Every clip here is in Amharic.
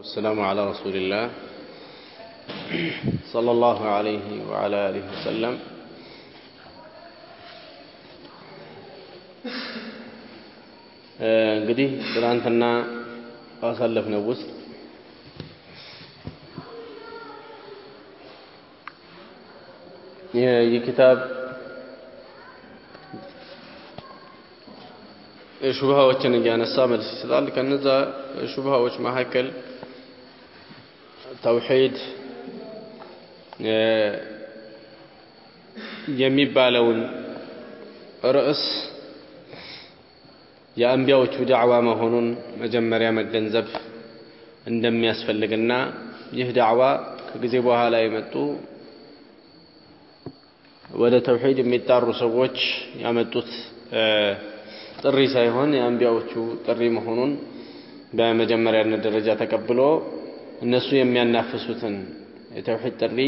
والسلام على رسول الله صلى الله عليه وعلى آله وسلم እንግዲህ ትናንትና ባሳለፍነው ውስጥ ይህ ኪታብ ሹብሃዎችን እያነሳ መልስ ይሰጣል። ከነዛ ሹብሃዎች መካከል ተውሂድ የሚባለውን ርዕስ የአንቢያዎቹ ዳዕዋ መሆኑን መጀመሪያ መገንዘብ እንደሚያስፈልግና ይህ ዳዕዋ ከጊዜ በኋላ የመጡ ወደ ተውሂድ የሚጣሩ ሰዎች ያመጡት ጥሪ ሳይሆን የአንቢያዎቹ ጥሪ መሆኑን በመጀመሪያነት ደረጃ ተቀብሎ እነሱ የሚያናፍሱትን የተውሂድ ጥሪ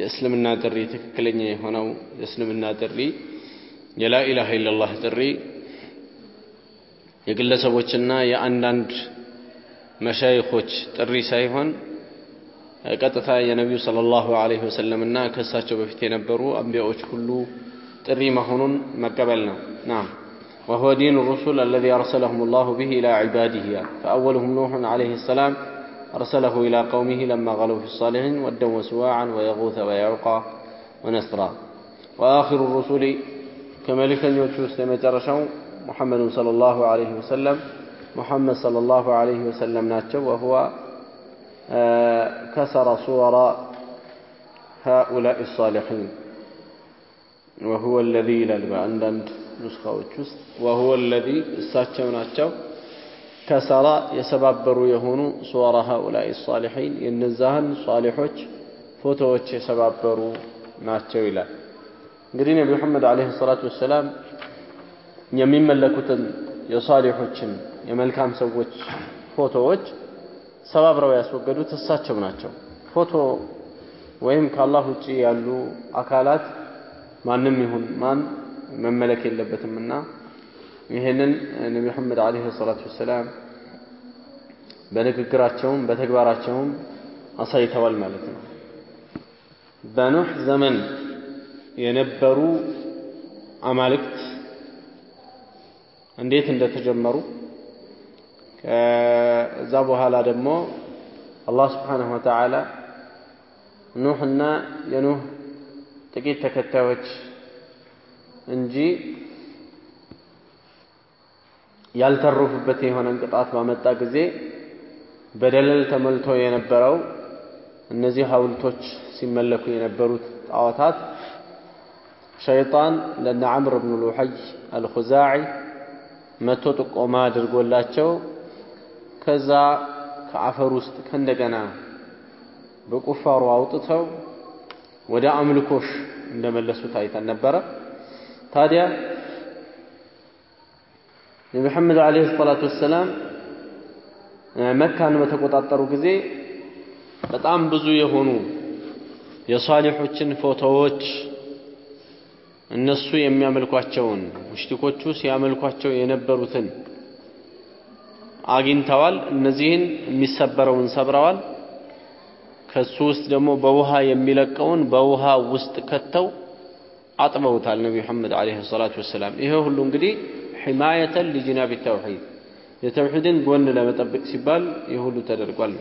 የእስልምና ጥሪ ትክክለኛ የሆነው የእስልምና ጥሪ የላኢላሃ ኢለላህ ጥሪ የግለሰቦችና የአንዳንድ መሻይኾች ጥሪ ሳይሆን ቀጥታ የነቢዩ ሰለላሁ ዐለይሂ ወሰለምና ከእሳቸው በፊት የነበሩ አንቢያዎች ሁሉ ጥሪ መሆኑን መቀበል ነው። ናም وهو دين الرسل الذي أرسلهم الله به إلى عباده فأولهم نوح عليه السلام أرسله إلى قومه لما غلوا في الصالحين ودا وسواعا ويغوث ويعقى ونسرا. وآخر الرسل كملكا يوتشوس لمجرشو محمد صلى الله عليه وسلم. محمد صلى الله عليه وسلم ناتشو وهو آه، كسر صور هؤلاء الصالحين. وهو الذي للبأندند نسخة وهو الذي استاتشو ناتشو. ከሰራ የሰባበሩ የሆኑ ሱወረ ሃኡላኢ ሳሊሒን የነዛህን ሷሊሖች ፎቶዎች የሰባበሩ ናቸው ይላል። እንግዲህ ነቢ ሙሐመድ ዓለይሂ ሰላቱ ወሰላም የሚመለኩትን የሷሊሖችን የመልካም ሰዎች ፎቶዎች ሰባብረው ያስወገዱት እሳቸው ናቸው። ፎቶ ወይም ከአላህ ውጭ ያሉ አካላት ማንም ይሁን ማን መመለክ የለበትምና ይህንን ነቢ መሐመድ ዓለይሂ ሰላቱ ወሰላም በንግግራቸውም በተግባራቸውም አሳይተዋል ማለት ነው። በኑህ ዘመን የነበሩ አማልክት እንዴት እንደተጀመሩ ከዛ በኋላ ደግሞ አላህ ስብሓነሁ ወተዓላ ኑህና የኑህ ጥቂት ተከታዮች እንጂ ያልተረፉበት የሆነን ቅጣት ባመጣ ጊዜ በደለል ተሞልቶ የነበረው እነዚህ ሐውልቶች ሲመለኩ የነበሩት ጣዖታት ሸይጣን ለነ ዐምር ብኑ ሉሐይ አልኹዛዒ መቶ ጥቆማ አድርጎላቸው ከዛ ከአፈር ውስጥ ከእንደገና በቁፋሮ አውጥተው ወደ አምልኮሽ እንደመለሱት አይተን ነበረ። ታዲያ ነቢ መሐመድ ዓለይሂ ሰላቱ ወሰላም መካን በተቆጣጠሩ ጊዜ በጣም ብዙ የሆኑ የሷሊሖችን ፎቶዎች እነሱ የሚያመልኳቸውን ሙሽሪኮቹ ሲያመልኳቸው የነበሩትን አግኝተዋል። እነዚህን የሚሰበረውን ሰብረዋል። ከሱ ውስጥ ደግሞ በውሃ የሚለቀውን በውሃ ውስጥ ከተው አጥበውታል ነቢ መሐመድ ዓለይሂ ሰላቱ ወሰላም። ይሄ ሁሉ እንግዲህ ሒማየተን ሊጅናቢ ተውሒድ የተውሒድን ጎን ለመጠበቅ ሲባል ይህ ሁሉ ተደርጓል።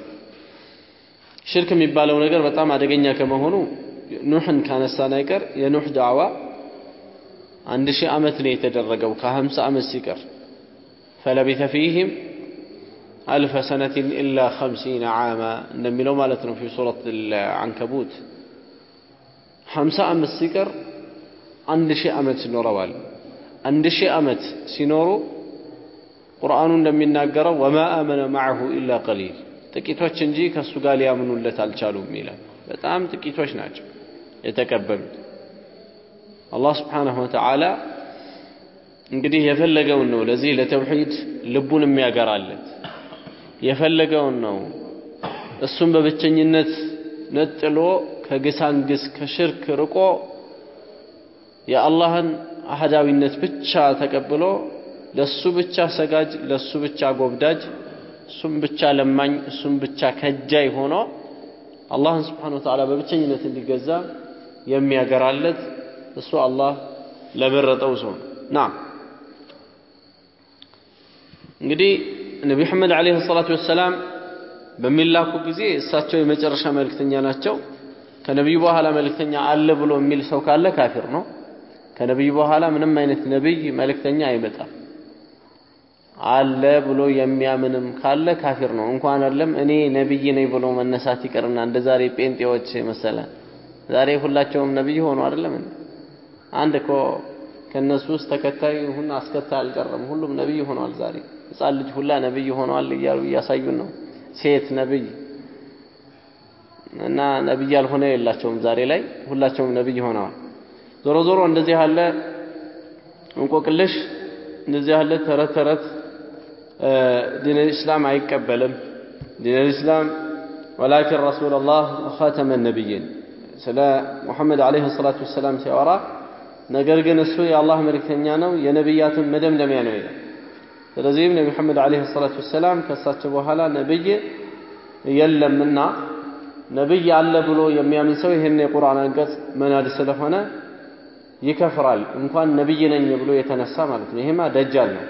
ሽርክ የሚባለው ነገር በጣም አደገኛ ከመሆኑ ኑሕን ካነሳን አይቀር የኑሕ ዳዕዋ አንድ ሺህ ዓመት ነው የተደረገው ከሀምሳ ዓመት ሲቀር ፈለቢተ ፊህም አልፈ ሰነትን ኢላ ኸምሲነ ዓማ እንደሚለው ማለት ነው ፊ ሱረት አንከቡት ሀምሳ ዓመት ሲቀር አንድ ሺህ ዓመት ኖረዋል። አንድ ሺህ ዓመት ሲኖሩ ቁርአኑ እንደሚናገረው ወማ አመነ ማዕሁ ኢላ ቀሊል ጥቂቶች እንጂ ከእሱ ጋር ሊያምኑለት አልቻሉም ይላል። በጣም ጥቂቶች ናቸው የተቀበሉት። አላህ ስብሓነሁ ወተዓላ እንግዲህ የፈለገውን ነው ለዚህ ለተውሒድ ልቡን የሚያገራለት የፈለገውን ነው እሱን በብቸኝነት ነጥሎ ከግሳንግስ ከሽርክ ርቆ የአላህን አህዳዊነት ብቻ ተቀብሎ ለሱ ብቻ ሰጋጅ ለሱ ብቻ ጎብዳጅ እሱም ብቻ ለማኝ እሱም ብቻ ከጃይ ሆኖ አላህን ስብሓን ወተዓላ በብቸኝነት እንዲገዛ የሚያገራለት እሱ አላህ ለመረጠው ሰው ነው። ናም። እንግዲህ ነቢ መሐመድ ዓለይሂ ሰላቱ ወሰላም በሚላኩ ጊዜ እሳቸው የመጨረሻ መልእክተኛ ናቸው። ከነቢዩ በኋላ መልእክተኛ አለ ብሎ የሚል ሰው ካለ ካፊር ነው ከነቢዩ በኋላ ምንም አይነት ነቢይ መልእክተኛ አይመጣም። አለ ብሎ የሚያምንም ካለ ካፊር ነው። እንኳን አይደለም እኔ ነቢይ ነኝ ብሎ መነሳት ይቀርና እንደ ዛሬ ጴንጤዎች መሰለ። ዛሬ ሁላቸውም ነቢይ ሆኑ አይደለም አንድ እኮ ከእነሱ ውስጥ ተከታይ ሁን አስከታይ አልቀረም። ሁሉም ነቢይ ሆኗል ዛሬ። ህፃን ልጅ ሁላ ነቢይ ሆኗል እያሉ እያሳዩን ነው። ሴት ነቢይ እና ነቢይ ያልሆነ የላቸውም ዛሬ ላይ። ሁላቸውም ነቢይ ሆነዋል ዞሮ ዞሮ እንደዚህ ያለ እንቆቅልሽ እንደዚህ ያለ ተረት ተረት ዲን ልእስላም አይቀበልም። ዲን ልእስላም ወላኪን ረሱላላህ ወኻተመ ነቢይን ስለ ሙሐመድ ዓለይሂ ሰላቱ ወሰላም ሲያወራ ነገር ግን እሱ የአላህ መልእክተኛ ነው የነቢያትን መደምደሚያ ነው ይላል። ስለዚህም ነቢ መሐመድ ዓለይሂ ሰላቱ ወሰላም ከእሳቸው በኋላ ነቢይ የለምና ነቢይ አለ ብሎ የሚያምን ሰው ይህን የቁርአን አንቀጽ መናድ ስለሆነ يكفرال انكم نبينا يبلو يتنسى مالتنا هما دجالنا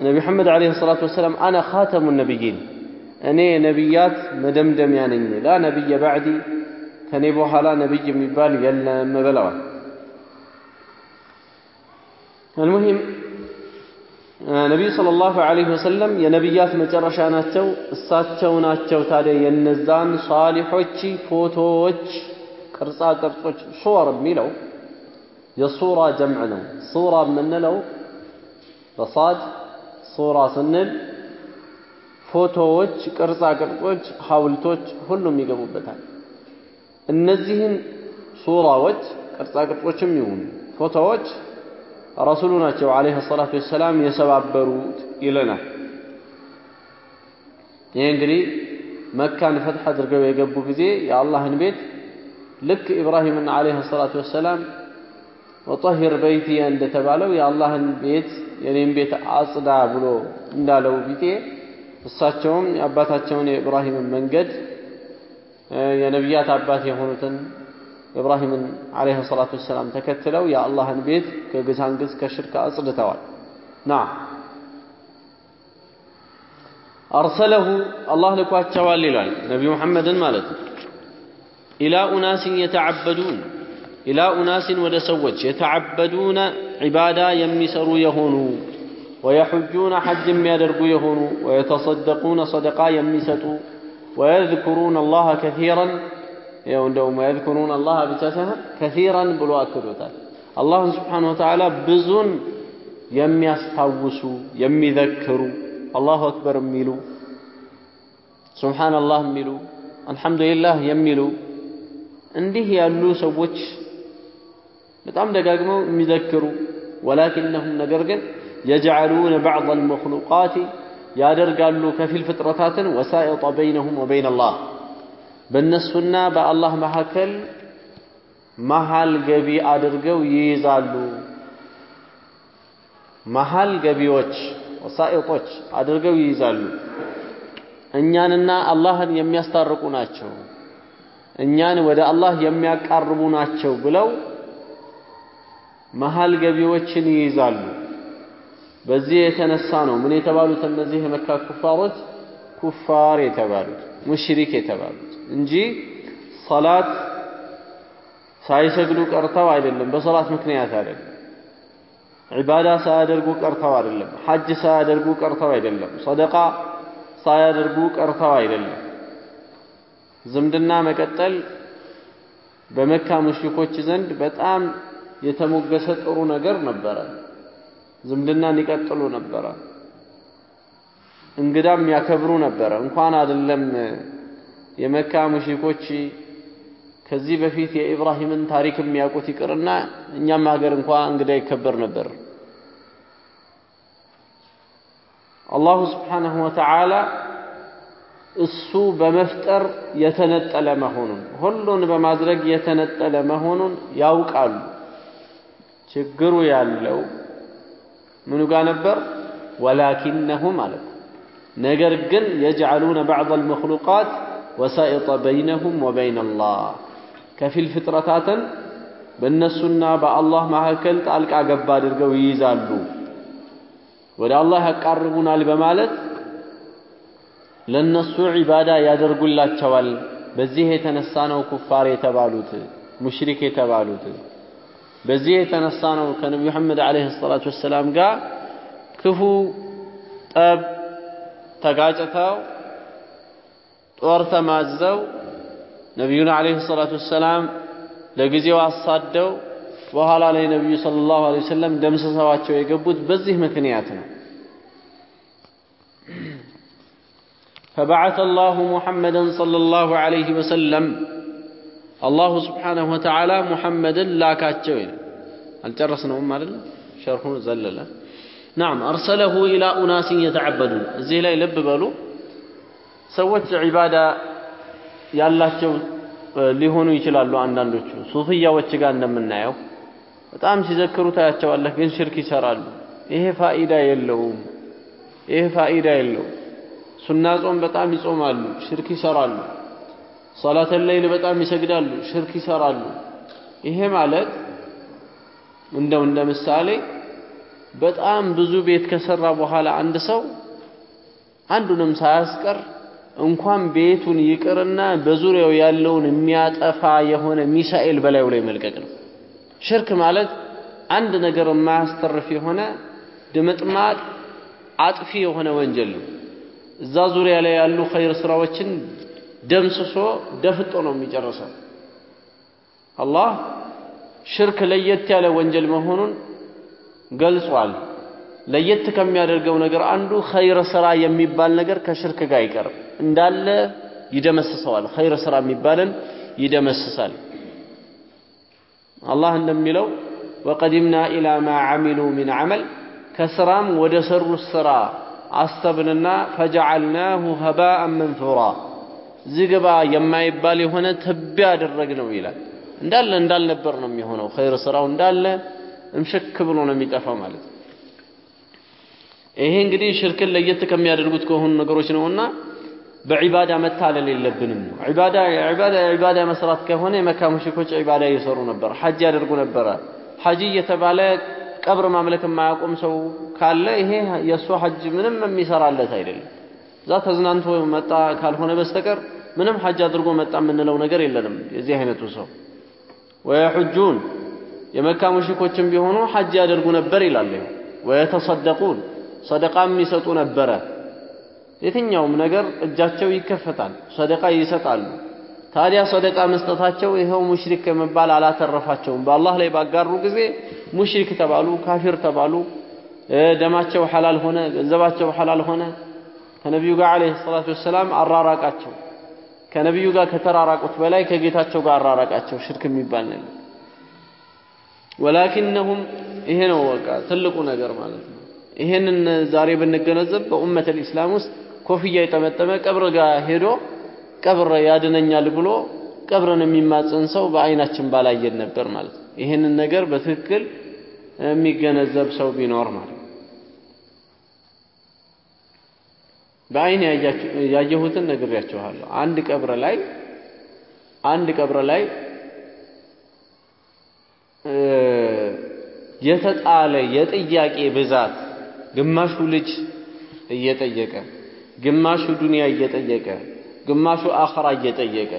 النبي محمد عليه الصلاة والسلام أنا خاتم النبيين اني نبيات مدمدم يعني لا نبي بعدي تنبوها لا نبي مبال يلا مبلغا المهم النبي صلى الله عليه وسلم يا نبيات مجرشاناتو الساتو ناتو تالي ينزان صالحوكي فوتوكي ቅርጻ ቅርጾች ሱወር የሚለው የሱራ ጀምዕ ነው። ሱራ የምንለው በሳድ ሱራ ስንል ፎቶዎች ቅርጻ ቅርጾች ሐውልቶች ሁሉም ይገቡበታል። እነዚህን ሱራዎች ቅርጻ ቅርጾችም ይሁኑ ፎቶዎች ረሱሉ ናቸው ዓለይሂ ሰላቱ ወሰላም የሰባበሩት ይለናል። ይህ እንግዲህ መካን ፈትሕ አድርገው የገቡ ጊዜ የአላህን ቤት ልክ ኢብራሂምና ዓለይሂ ሰላቱ ወሰላም ወጠሂር በይትየ እንደተባለው የአላህን ቤት የኔም ቤት አጽዳ ብሎ እንዳለው ቢጤ እሳቸውም የአባታቸውን የኢብራሂምን መንገድ የነቢያት አባት የሆኑትን ኢብራሂምን ዓለይሂ ሰላቱ ወሰላም ተከትለው የአላህን ቤት ከግሳንግስ ከሽርክ አጽድተዋል። ና። አርሰለሁ አላህ ልኳቸዋል ይላል ነቢዩ መሐመድን ማለት ነው ኢላ ኡናሲን የተዓበዱን ኢላ ኡናሲን ወደ ሰዎች የተዓበዱነ ዒባዳ የሚሰሩ የሆኑ ወየሑጁነ ሐጅ የሚያደርጉ የሆኑ ወየተሰደቁነ ሰደቃ የሚሰጡ ወየذኩሩነ አላህ ከሲራን ያው እንደውም ወየذኩሩነ አላህ ብቻ ሳይሆን ከሲራን ብሎ አክዶታል አላህን ስብሓነሁ ወተዓላ ብዙን የሚያስታውሱ የሚዘክሩ አላሁ አክበር የሚሉ ሱብሓነላህ የሚሉ አልሐምዱሊላህ የሚሉ እንዲህ ያሉ ሰዎች በጣም ደጋግመው የሚዘክሩ ወላኪነሁም ነገር ግን የጅዓሉነ ባዕድ አልመክሉቃት ያደርጋሉ ከፊል ፍጥረታትን ወሳኢጠ በይነሁም ወበይን አላህ በእነሱና በአላህ መካከል መሃል ገቢ አድርገው ይይዛሉ። መሃል ገቢዎች ወሳኢጦች አድርገው ይይዛሉ። እኛንና አላህን የሚያስታርቁ ናቸው እኛን ወደ አላህ የሚያቃርቡ ናቸው ብለው መሃል ገቢዎችን ይይዛሉ። በዚህ የተነሳ ነው ምን የተባሉት እነዚህ የመካ ኩፋሮች? ኩፋር የተባሉት ሙሽሪክ የተባሉት እንጂ ሰላት ሳይሰግዱ ቀርተው አይደለም። በሰላት ምክንያት አይደለም። ዒባዳ ሳያደርጉ ቀርተው አይደለም። ሐጅ ሳያደርጉ ቀርተው አይደለም። ሰደቃ ሳያደርጉ ቀርተው አይደለም ዝምድና መቀጠል በመካ ሙሽሪኮች ዘንድ በጣም የተሞገሰ ጥሩ ነገር ነበረ። ዝምድናን ይቀጥሉ ነበረ። እንግዳም ያከብሩ ነበረ። እንኳን አይደለም የመካ ሙሽሪኮች ከዚህ በፊት የኢብራሂምን ታሪክ የሚያውቁት ይቅርና እኛም ሀገር እንኳ እንግዳ ይከበር ነበር። አላሁ ስብሓንሁ ወተዓላ እሱ በመፍጠር የተነጠለ መሆኑን ሁሉን በማድረግ የተነጠለ መሆኑን ያውቃሉ ችግሩ ያለው ምኑ ጋር ነበር ወላኪነሁ ማለት ነው። ነገር ግን የጅዓሉነ ባዕድ አልመክሉቃት ወሳኢጠ በይነሁም ወበይነ አላህ ከፊል ፍጥረታትን በእነሱና በአላህ መካከል ጣልቃ ገባ አድርገው ይይዛሉ። ወደ አላህ ያቃርቡናል በማለት ለነሱ ዒባዳ ያደርጉላቸዋል። በዚህ የተነሳ ነው ኩፋር የተባሉት ሙሽሪክ የተባሉት። በዚህ የተነሳ ነው ከነቢ መሐመድ ዓለይሂ ሰላቱ ወሰላም ጋር ክፉ ጠብ ተጋጭተው ጦር ተማዘው ነቢዩን ዓለይሂ ሰላቱ ወሰላም ለጊዜው አሳደው በኋላ ላይ ነቢዩ ሰለላሁ ዐለይሂ ወሰለም ደምስሰዋቸው የገቡት በዚህ ምክንያት ነው። فبعث الله محمدا صلى الله عليه وسلم الله سبحانه وتعالى محمدا لا كاتشوي هل جرسنا أم على شرحون زللا نعم أرسله إلى أناس يتعبدون زي لا يلب بالو سوت عبادة ያላቸው ሊሆኑ ይችላሉ አንዳንዶቹ ሱፍያዎች ጋር እንደምናየው በጣም ሲዘክሩ ታያቸዋለህ ግን ሽርክ ይሰራሉ ይሄ ፋኢዳ የለውም ይሄ ፋኢዳ የለውም ሱና ጾም በጣም ይጾማሉ ሽርክ ይሰራሉ ሶላተ ለይል በጣም ይሰግዳሉ ሽርክ ይሰራሉ ይሄ ማለት እንደው እንደ ምሳሌ በጣም ብዙ ቤት ከሰራ በኋላ አንድ ሰው አንዱንም ሳያስቀር እንኳን ቤቱን ይቅርና በዙሪያው ያለውን የሚያጠፋ የሆነ ሚሳኤል በላዩ ላይ መልቀቅ ነው። ሽርክ ማለት አንድ ነገር የማያስተርፍ የሆነ ድምጥማጥ አጥፊ የሆነ ወንጀል ነው። እዛ ዙሪያ ላይ ያሉ ኸይር ስራዎችን ደምስሶ ደፍጦ ነው የሚጨርሰው። አላህ ሽርክ ለየት ያለ ወንጀል መሆኑን ገልጿል። ለየት ከሚያደርገው ነገር አንዱ ኸይር ስራ የሚባል ነገር ከሽርክ ጋር አይቀርም። እንዳለ ይደመስሰዋል። ኸይር ስራ የሚባልን ይደመስሳል። አላህ እንደሚለው ወቀዲምና ኢላ ማ ዓሚሉ ሚን ዐመል ከስራም ወደ ሰሩት ስራ አሰብንና ፈጀዐልናሁ ሀባአን መንሱራ ዝግባ የማይባል የሆነ ትቢያ አደረግነው ይላል። እንዳለ እንዳልነበር ነው የሚሆነው። ኸይር ስራው እንዳለ እምሽክ ብሎ ነው የሚጠፋው ማለት ነው። ይሄ እንግዲህ ሽርክን ለየት ከሚያደርጉት ከሆኑ ነገሮች ነውና በዒባዳ መታለል የለብንም ዒባዳ ዒባዳ ዒባዳ መስራት ከሆነ የመካ ሙሽሪኮች ዒባዳ እየሰሩ ነበር፣ ሐጅ ያደርጉ ነበረ። ሐጂ እየተባለ ቀብር ማምለክ የማያቆም ሰው ካለ ይሄ የእሱ ሐጅ ምንም የሚሰራለት አይደለም። እዛ ተዝናንቶ መጣ ካልሆነ በስተቀር ምንም ሐጅ አድርጎ መጣ የምንለው ነገር የለንም። የዚህ አይነቱ ሰው ወየሑጁን የመካ ሙሽሪኮችም ቢሆኑ ሐጅ ያደርጉ ነበር ይላል። ወየተሰደቁን ሰደቃም ይሰጡ ነበረ። የትኛውም ነገር እጃቸው ይከፈታል፣ ሰደቃ ይሰጣሉ። ታዲያ ሰደቃ መስጠታቸው ይኸው ሙሽሪክ ከመባል አላተረፋቸውም። በአላህ ላይ ባጋሩ ጊዜ ሙሽሪክ ተባሉ፣ ካፊር ተባሉ፣ ደማቸው ሐላል ሆነ፣ ገንዘባቸው ሐላል ሆነ። ከነቢዩ ጋር ዓለይሂ ሰላቱ ወሰላም አራራቃቸው። ከነቢዩ ጋር ከተራራቁት በላይ ከጌታቸው ጋር አራራቃቸው። ሽርክ የሚባል ነገር ወላኪነሁም ይሄ ነው በቃ ትልቁ ነገር ማለት ነው። ይሄንን ዛሬ ብንገነዘብ በኡመተል ኢስላም ውስጥ ኮፍያ የጠመጠመ ቀብር ጋር ሄዶ ቀብር ያድነኛል ብሎ ቀብርን የሚማፀን ሰው በአይናችን ባላየን ነበር ማለት ነው። ይሄንን ነገር በትክክል የሚገነዘብ ሰው ቢኖር ማለት ነው። በአይን ያየሁትን ነግሬያችኋለሁ። አንድ ቀብር ላይ አንድ ቀብር ላይ የተጣለ የጥያቄ ብዛት ግማሹ ልጅ እየጠየቀ ግማሹ ዱንያ እየጠየቀ ግማሹ አኸራ እየጠየቀ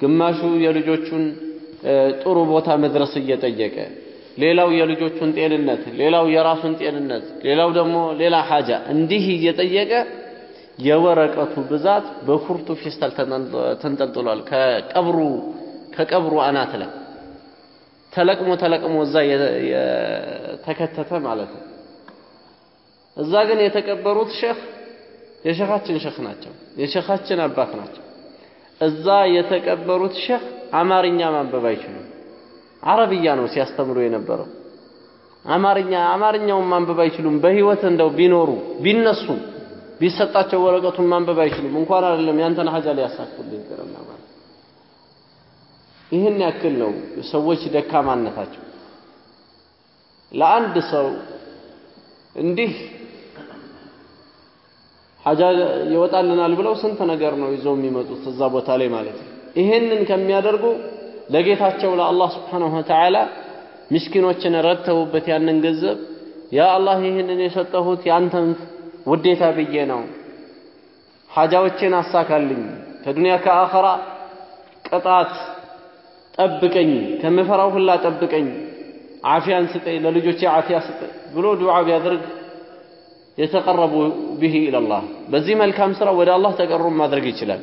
ግማሹ የልጆቹን ጥሩ ቦታ መድረስ እየጠየቀ ሌላው የልጆቹን ጤንነት፣ ሌላው የራሱን ጤንነት፣ ሌላው ደግሞ ሌላ ሐጃ እንዲህ እየጠየቀ የወረቀቱ ብዛት በኩርቱ ፌስታል ተንጠልጥሏል። ከቀብሩ ከቀብሩ አናት ላይ ተለቅሞ ተለቅሞ እዛ የተከተተ ማለት ነው። እዛ ግን የተቀበሩት ሼኽ የሼኻችን ሼኽ ናቸው። የሼኻችን አባት ናቸው። እዛ የተቀበሩት ሼኽ አማርኛ ማንበብ አይችሉም። አረብያ ነው ሲያስተምሩ የነበረው። አማርኛ አማርኛውን ማንበብ አይችሉም። በህይወት እንደው ቢኖሩ ቢነሱ ቢሰጣቸው ወረቀቱን ማንበብ አይችሉም። እንኳን አይደለም ያንተን ሀጃ ሊያሳኩልህ ይቅርና ማለት ይህን ያክል ነው ሰዎች ደካማነታቸው። ለአንድ ሰው እንዲህ ሐጃ ይወጣልናል ብለው ስንት ነገር ነው ይዘው የሚመጡት እዛ ቦታ ላይ ማለት ነው። ይሄንን ከሚያደርጉ ለጌታቸው ለአላህ ስብሓነሁ ወተዓላ ምስኪኖችን ረድተውበት ያንን ገንዘብ ያ አላህ ይህንን የሰጠሁት ያንተን ውዴታ ብዬ ነው፣ ሐጃዎችን አሳካልኝ፣ ከዱንያ ከአኸራ ቅጣት ጠብቀኝ፣ ከምፈራው ሁላ ጠብቀኝ፣ ዓፊያን ስጠኝ፣ ለልጆቼ ዓፊያ ስጠኝ ብሎ ዱዓ ቢያደርግ የተቀረቡ ብሂ ኢለላህ በዚህ መልካም ስራ ወደ አላህ ተቀሩብ ማድረግ ይችላል።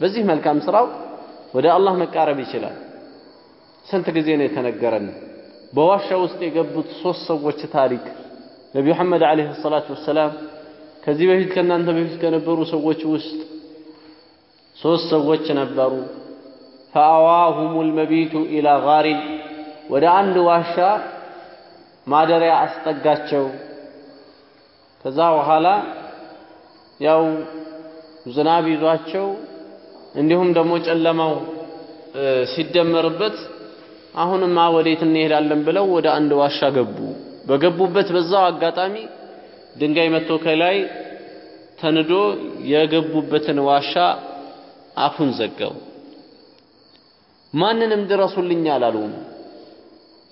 በዚህ መልካም ስራው ወደ አላህ መቃረብ ይችላል። ስንት ጊዜ ነው የተነገረን በዋሻ ውስጥ የገቡት ሶስት ሰዎች ታሪክ ነቢዩ መሐመድ ዓለይሂ ሰላቱ ወሰላም ከዚህ በፊት ከእናንተ በፊት ከነበሩ ሰዎች ውስጥ ሶስት ሰዎች ነበሩ። ፈአዋሁሙል መቢቱ ኢላ ጋሪን ወደ አንድ ዋሻ ማደሪያ አስጠጋቸው። ከዛ በኋላ ያው ዝናብ ይዟቸው እንዲሁም ደግሞ ጨለማው ሲደመርበት አሁንማ ወዴት እንሄዳለን ብለው ወደ አንድ ዋሻ ገቡ። በገቡበት በዛው አጋጣሚ ድንጋይ መጥቶ ከላይ ተንዶ የገቡበትን ዋሻ አፉን ዘጋው። ማንንም ድረሱልኝ አላሉም።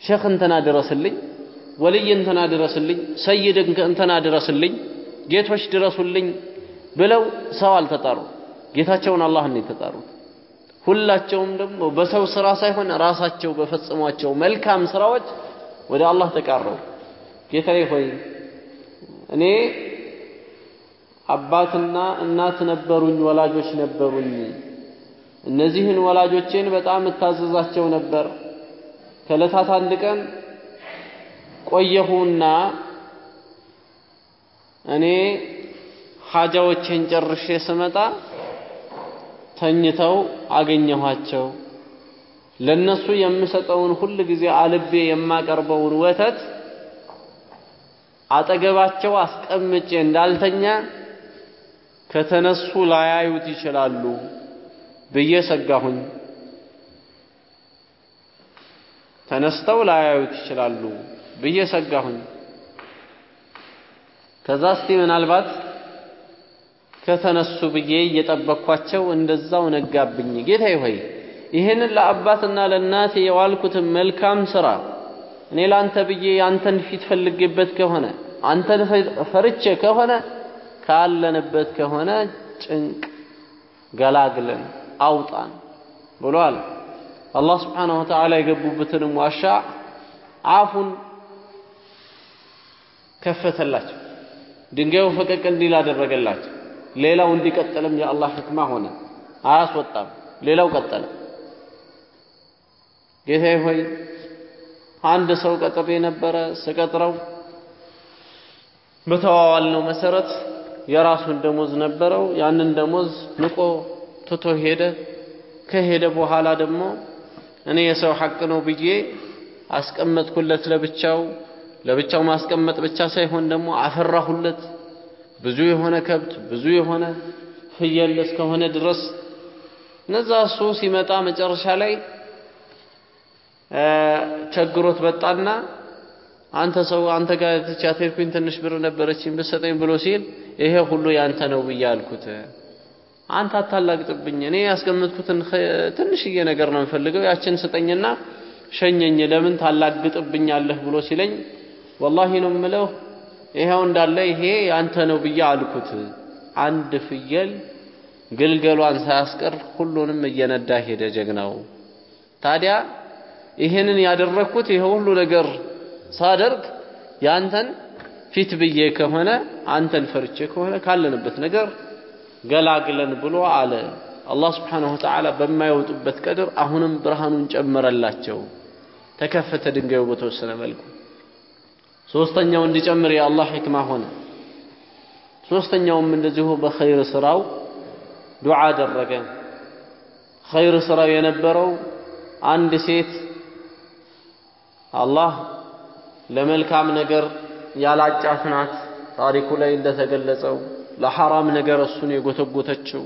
ሼኽ እንትና ድረስልኝ፣ ወልይ እንትና ድረስልኝ፣ ሰይድ እንትና ድረስልኝ፣ ጌቶች ድረሱልኝ ብለው ሰው አልተጣሩ። ጌታቸውን አላህን ነው የተጣሩት። ሁላቸውም ደግሞ በሰው ስራ ሳይሆን ራሳቸው በፈጸሟቸው መልካም ስራዎች ወደ አላህ ተቃረቡ። ጌታዬ ሆይ እኔ አባትና እናት ነበሩኝ፣ ወላጆች ነበሩኝ። እነዚህን ወላጆቼን በጣም እታዘዛቸው ነበር። ከዕለታት አንድ ቀን ቆየሁና እኔ ሐጃዎቼን ጨርሼ ስመጣ ተኝተው አገኘኋቸው። ለነሱ የምሰጠውን ሁል ጊዜ አልቤ የማቀርበውን ወተት አጠገባቸው አስቀምጬ እንዳልተኛ ከተነሱ ላያዩት ይችላሉ ብዬ ሰጋሁኝ። ተነስተው ላያዩት ይችላሉ ብዬ ሰጋሁኝ። ከዛ እስቲ ምናልባት ከተነሱ ብዬ እየጠበቅኳቸው እንደዛው ነጋብኝ። ጌታዬ ሆይ ይህንን ለአባትና ለእናቴ የዋልኩትን መልካም ስራ እኔ ለአንተ ብዬ አንተን ፊት ፈልጌበት ከሆነ አንተን ፈርቼ ከሆነ ካለንበት ከሆነ ጭንቅ ገላግለን አውጣን አለ። አላህ ስብሓነሁ ወተዓላ የገቡበትንም ዋሻ አፉን ከፈተላቸው። ድንጋዩ ፈቀቅ እንዲል አደረገላቸው። ሌላው እንዲቀጥልም የአላህ ሕክማ ሆነ። አያስወጣም። ሌላው ቀጠለ። ጌታዬ ሆይ አንድ ሰው ቀጥሬ ነበረ። ስቀጥረው በተዋዋልነው መሰረት የራሱን ደሞዝ ነበረው። ያንን ደሞዝ ንቆ ትቶ ሄደ። ከሄደ በኋላ ደግሞ እኔ የሰው ሐቅ ነው ብዬ አስቀመጥኩለት ለብቻው። ለብቻው ማስቀመጥ ብቻ ሳይሆን ደግሞ አፈራሁለት ብዙ የሆነ ከብት ብዙ የሆነ ፍየል እስከሆነ ድረስ እነዛ እሱ ሲመጣ መጨረሻ ላይ ቸግሮት በጣና አንተ ሰው አንተ ጋር ትቻት ትንሽ ብር ነበረችኝ ብትሰጠኝ ብሎ ሲል ይሄ ሁሉ ያንተ ነው ብዬ አልኩት። አንተ አታላግጥብኝ፣ እኔ ያስቀመጥኩትን ትንሽዬ ነገር ነው የምፈልገው፣ ያችን ስጠኝና ሸኘኝ፣ ለምን ታላግጥብኛለህ ብሎ ሲለኝ ወላሂ ነው የምለው ይኸው እንዳለ ይሄ ያንተ ነው ብዬ አልኩት። አንድ ፍየል ግልገሏን ሳያስቀር ሁሉንም እየነዳ ሄደ ጀግናው። ታዲያ ይህንን ያደረግኩት ይሄ ሁሉ ነገር ሳደርግ ያንተን ፊት ብዬ ከሆነ አንተን ፈርቼ ከሆነ ካለንበት ነገር ገላግለን ብሎ አለ። አላህ ስብሓነሁ ወተዓላ በማይወጡበት ቀድር አሁንም ብርሃኑን ጨመረላቸው። ተከፈተ ድንጋዩ በተወሰነ መልኩ። ሶስተኛው እንዲጨምር የአላህ ሕክማ ሆነ። ሶስተኛውም እንደዚሁ በኸይር ስራው ዱዓ አደረገ። ኸይር ስራው የነበረው አንድ ሴት አላህ ለመልካም ነገር ያላጫት ናት። ታሪኩ ላይ እንደተገለጸው ለሐራም ነገር እሱን የጎተጎተችው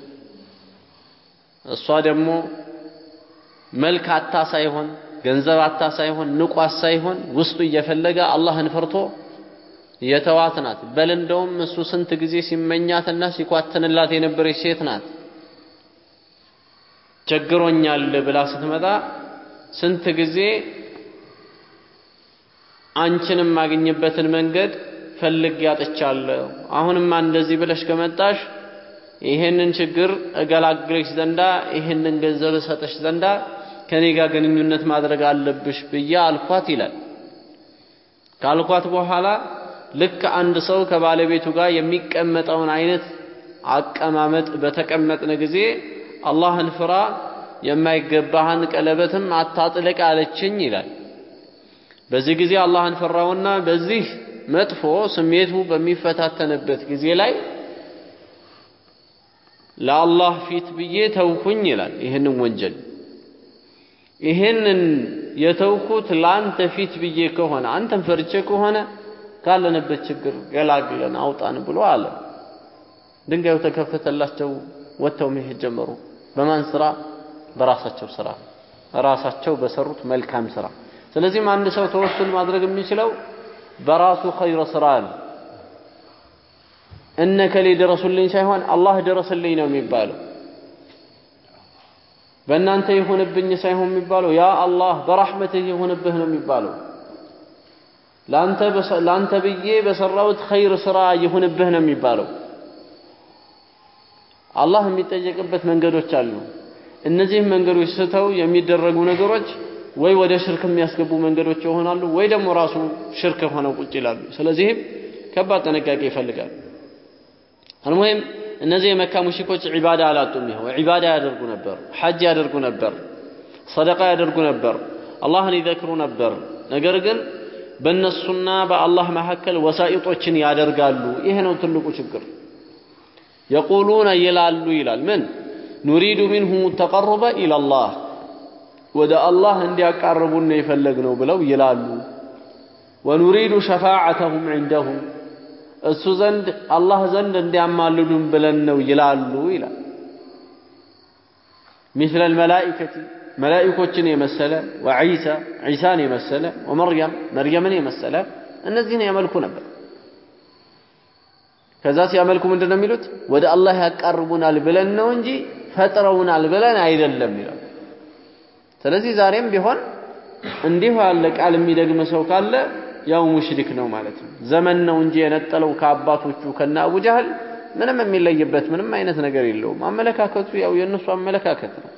እሷ ደግሞ መልክ አታ ሳይሆን ገንዘብ አታ ሳይሆን ንቋት ሳይሆን ውስጡ እየፈለገ አላህን ፈርቶ የተዋት ናት። በል እንደውም እሱ ስንት ጊዜ ሲመኛትና ሲኳትንላት የነበረች ሴት ናት። ቸግሮኛል ብላ ስትመጣ ስንት ጊዜ አንቺንም ማግኘበትን መንገድ ፈልግ ያጥቻለሁ። አሁንማ እንደዚህ ብለሽ ከመጣሽ ይሄንን ችግር እገላግልሽ ዘንዳ ይሄንን ገንዘብ እሰጥሽ ዘንዳ ከኔ ጋር ግንኙነት ማድረግ አለብሽ ብዬ አልኳት ይላል። ካልኳት በኋላ ልክ አንድ ሰው ከባለቤቱ ጋር የሚቀመጠውን አይነት አቀማመጥ በተቀመጥን ጊዜ አላህን ፍራ፣ የማይገባህን ቀለበትም አታጥልቅ አለችኝ ይላል። በዚህ ጊዜ አላህን ፈራውና በዚህ መጥፎ ስሜቱ በሚፈታተንበት ጊዜ ላይ ለአላህ ፊት ብዬ ተውኩኝ ይላል። ይህንን ወንጀል ይህንን የተውኩት ለአንተ ፊት ብዬ ከሆነ አንተን ፈርቼ ከሆነ ካለንበት ችግር ገላግለን አውጣን ብሎ አለ። ድንጋዩ ተከፈተላቸው፣ ወጥተው መሄድ ጀመሩ። በማን ስራ? በራሳቸው ስራ፣ ራሳቸው በሰሩት መልካም ስራ። ስለዚህም አንድ ሰው ተወሱል ማድረግ የሚችለው በራሱ ኸይር ስራ ነው። እነ ከሌ ድረሱልኝ ሳይሆን አላህ ድረስልኝ ነው የሚባለው። በእናንተ ይሁንብኝ ሳይሆን የሚባለው ያ አላህ በራሕመትህ ይሁንብህ ነው የሚባለው። ለአንተ ብዬ በሰራሁት ኸይር ስራ ይሁንብህ ነው የሚባለው። አላህ የሚጠየቅበት መንገዶች አሉ። እነዚህም መንገዶች ስተው የሚደረጉ ነገሮች ወይ ወደ ሽርክ የሚያስገቡ መንገዶች ይሆናሉ፣ ወይ ደግሞ ራሱ ሽርክ ሆነው ቁጭ ይላሉ። ስለዚህም ከባድ ጥንቃቄ ይፈልጋል። አልሙሂም እነዚህ የመካ ሙሽኮች ዒባዳ አላጡም። ይኸው ዒባዳ ያደርጉ ነበር፣ ሐጅ ያደርጉ ነበር፣ ሰደቃ ያደርጉ ነበር፣ አላህን ይዘክሩ ነበር። ነገር ግን በእነሱና በአላህ መካከል ወሳኢጦችን ያደርጋሉ። ይሄ ነው ትልቁ ችግር። የቁሉነ ይላሉ ይላል ምን ኑሪዱ ሚንሁም ተቀሩበ ኢለላህ ወደ አላህ እንዲያቃርቡን ነው የፈለግነው ብለው ይላሉ። ወኑሪዱ ሸፋዓተሁም ዒንደሁ እሱ ዘንድ አላህ ዘንድ እንዲያማልዱን ብለን ነው ይላሉ ይላል። ሚስለ ልመላኢከቲ መላኢኮችን የመሰለ ወዒሳ ዒሳን የመሰለ ወመርያም መርየምን የመሰለ እነዚህን ያመልኩ ነበር። ከዛ ሲያመልኩ ምንድን ነው የሚሉት? ወደ አላህ ያቃርቡናል ብለን ነው እንጂ ፈጥረውናል ብለን አይደለም ይላል። ስለዚህ ዛሬም ቢሆን እንዲሁ ያለ ቃል የሚደግም ሰው ካለ ያው ሙሽሪክ ነው ማለት ነው። ዘመን ነው እንጂ የነጠለው ከአባቶቹ ከነ አቡ ጃህል ምንም የሚለይበት ምንም አይነት ነገር የለውም። አመለካከቱ ያው የእነሱ አመለካከት ነው።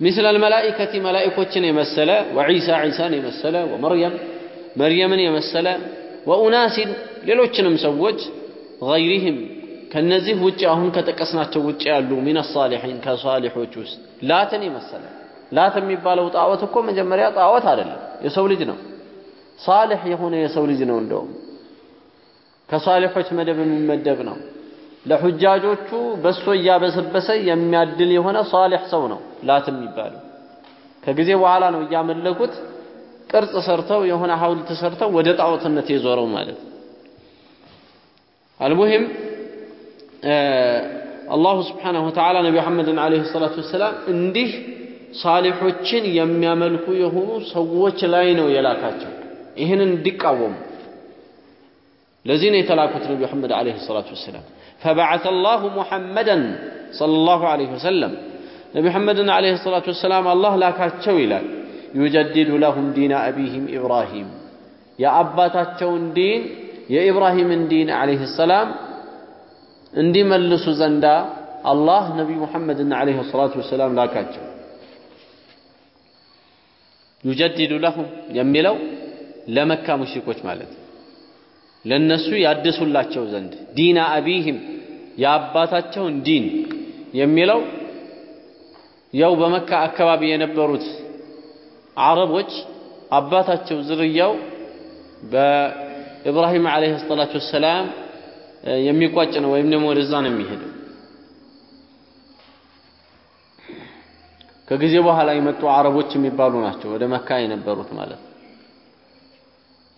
ሚስለ አልመላኢከቲ መላኢኮችን የመሰለ ወዒሳ ዒሳን የመሰለ ወመርየም መርየምን የመሰለ ወኡናሲን ሌሎችንም ሰዎች ገይሪህም ከነዚህ ውጭ አሁን ከጠቀስናቸው ውጭ ያሉ ሚን ሳሊሒን ከሳሊሖች ውስጥ ላትን የመሰለ ላት የሚባለው ጣዖት እኮ መጀመሪያ ጣዖት አይደለም፣ የሰው ልጅ ነው። ሳሊሕ የሆነ የሰው ልጅ ነው። እንደውም ከሳሊሖች መደብ የሚመደብ ነው። ለሑጃጆቹ በሶ እያበሰበሰ የሚያድል የሆነ ሳሊሕ ሰው ነው ላት የሚባለው። ከጊዜ በኋላ ነው እያመለኩት ቅርጽ ሰርተው የሆነ ሐውልት ሰርተው ወደ ጣዖትነት የዞረው ማለት ነው። አልሙሂም አላሁ ስብሓነሁ ወተዓላ ነቢ መሐመድን ዓለይሂ ሰላቱ ወሰላም እንዲህ ሳሊሖችን የሚያመልኩ የሆኑ ሰዎች ላይ ነው የላካቸው ይህንን እንዲቃወሙ ለዚህ ነው የተላኩት ነቢ መሐመድ ዓለይሂ ሰላቱ ወሰላም ፈበዓተ አላሁ ሙሐመደን ሰለላሁ ዓለይሂ ወሰለም ነቢ መሐመድን عليه الصلاة والسلام አላህ ላካቸው ይላል يجدد لهم دين أبيهم إبراهيم የአባታቸውን ዲን የኢብራሂምን ዲን عليه السلام እንዲመልሱ ዘንዳ አላህ ነቢዩ ሙሐመድን عليه الصلاة والسلام ላካቸው። يجدد لهم የሚለው ለመካ ሙሽሪኮች ማለት ነው። ለነሱ ያድሱላቸው ዘንድ دين أبيهم የአባታቸውን ዲን የሚለው ያው በመካ አካባቢ የነበሩት አረቦች አባታቸው ዝርያው በኢብራሂም ዓለይሂ ሰላቱ ወሰላም የሚቋጭ ነው ወይም ደግሞ ወደዛ ነው የሚሄደው። ከጊዜ በኋላ የመጡ አረቦች የሚባሉ ናቸው ወደ መካ የነበሩት ማለት ነው።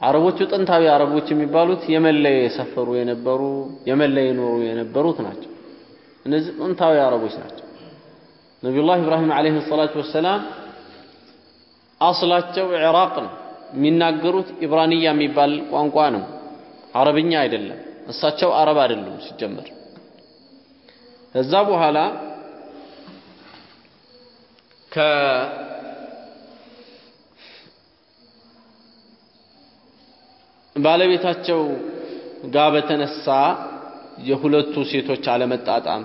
አረቦቹ ጥንታዊ አረቦች የሚባሉት የመን የሰፈሩ የነበሩ የመን ላይ የኖሩ የነበሩት ናቸው። እነዚህ ጥንታዊ አረቦች ናቸው። ነቢዩላህ ኢብራሂም ዓለይሂ ሰላቱ ወሰላም አስላቸው ኢራቅ ነው። የሚናገሩት ኢብራንያ የሚባል ቋንቋ ነው፣ አረብኛ አይደለም። እሳቸው አረብ አይደሉም ሲጀመር። ከዛ በኋላ ከባለቤታቸው ጋር በተነሳ የሁለቱ ሴቶች አለመጣጣም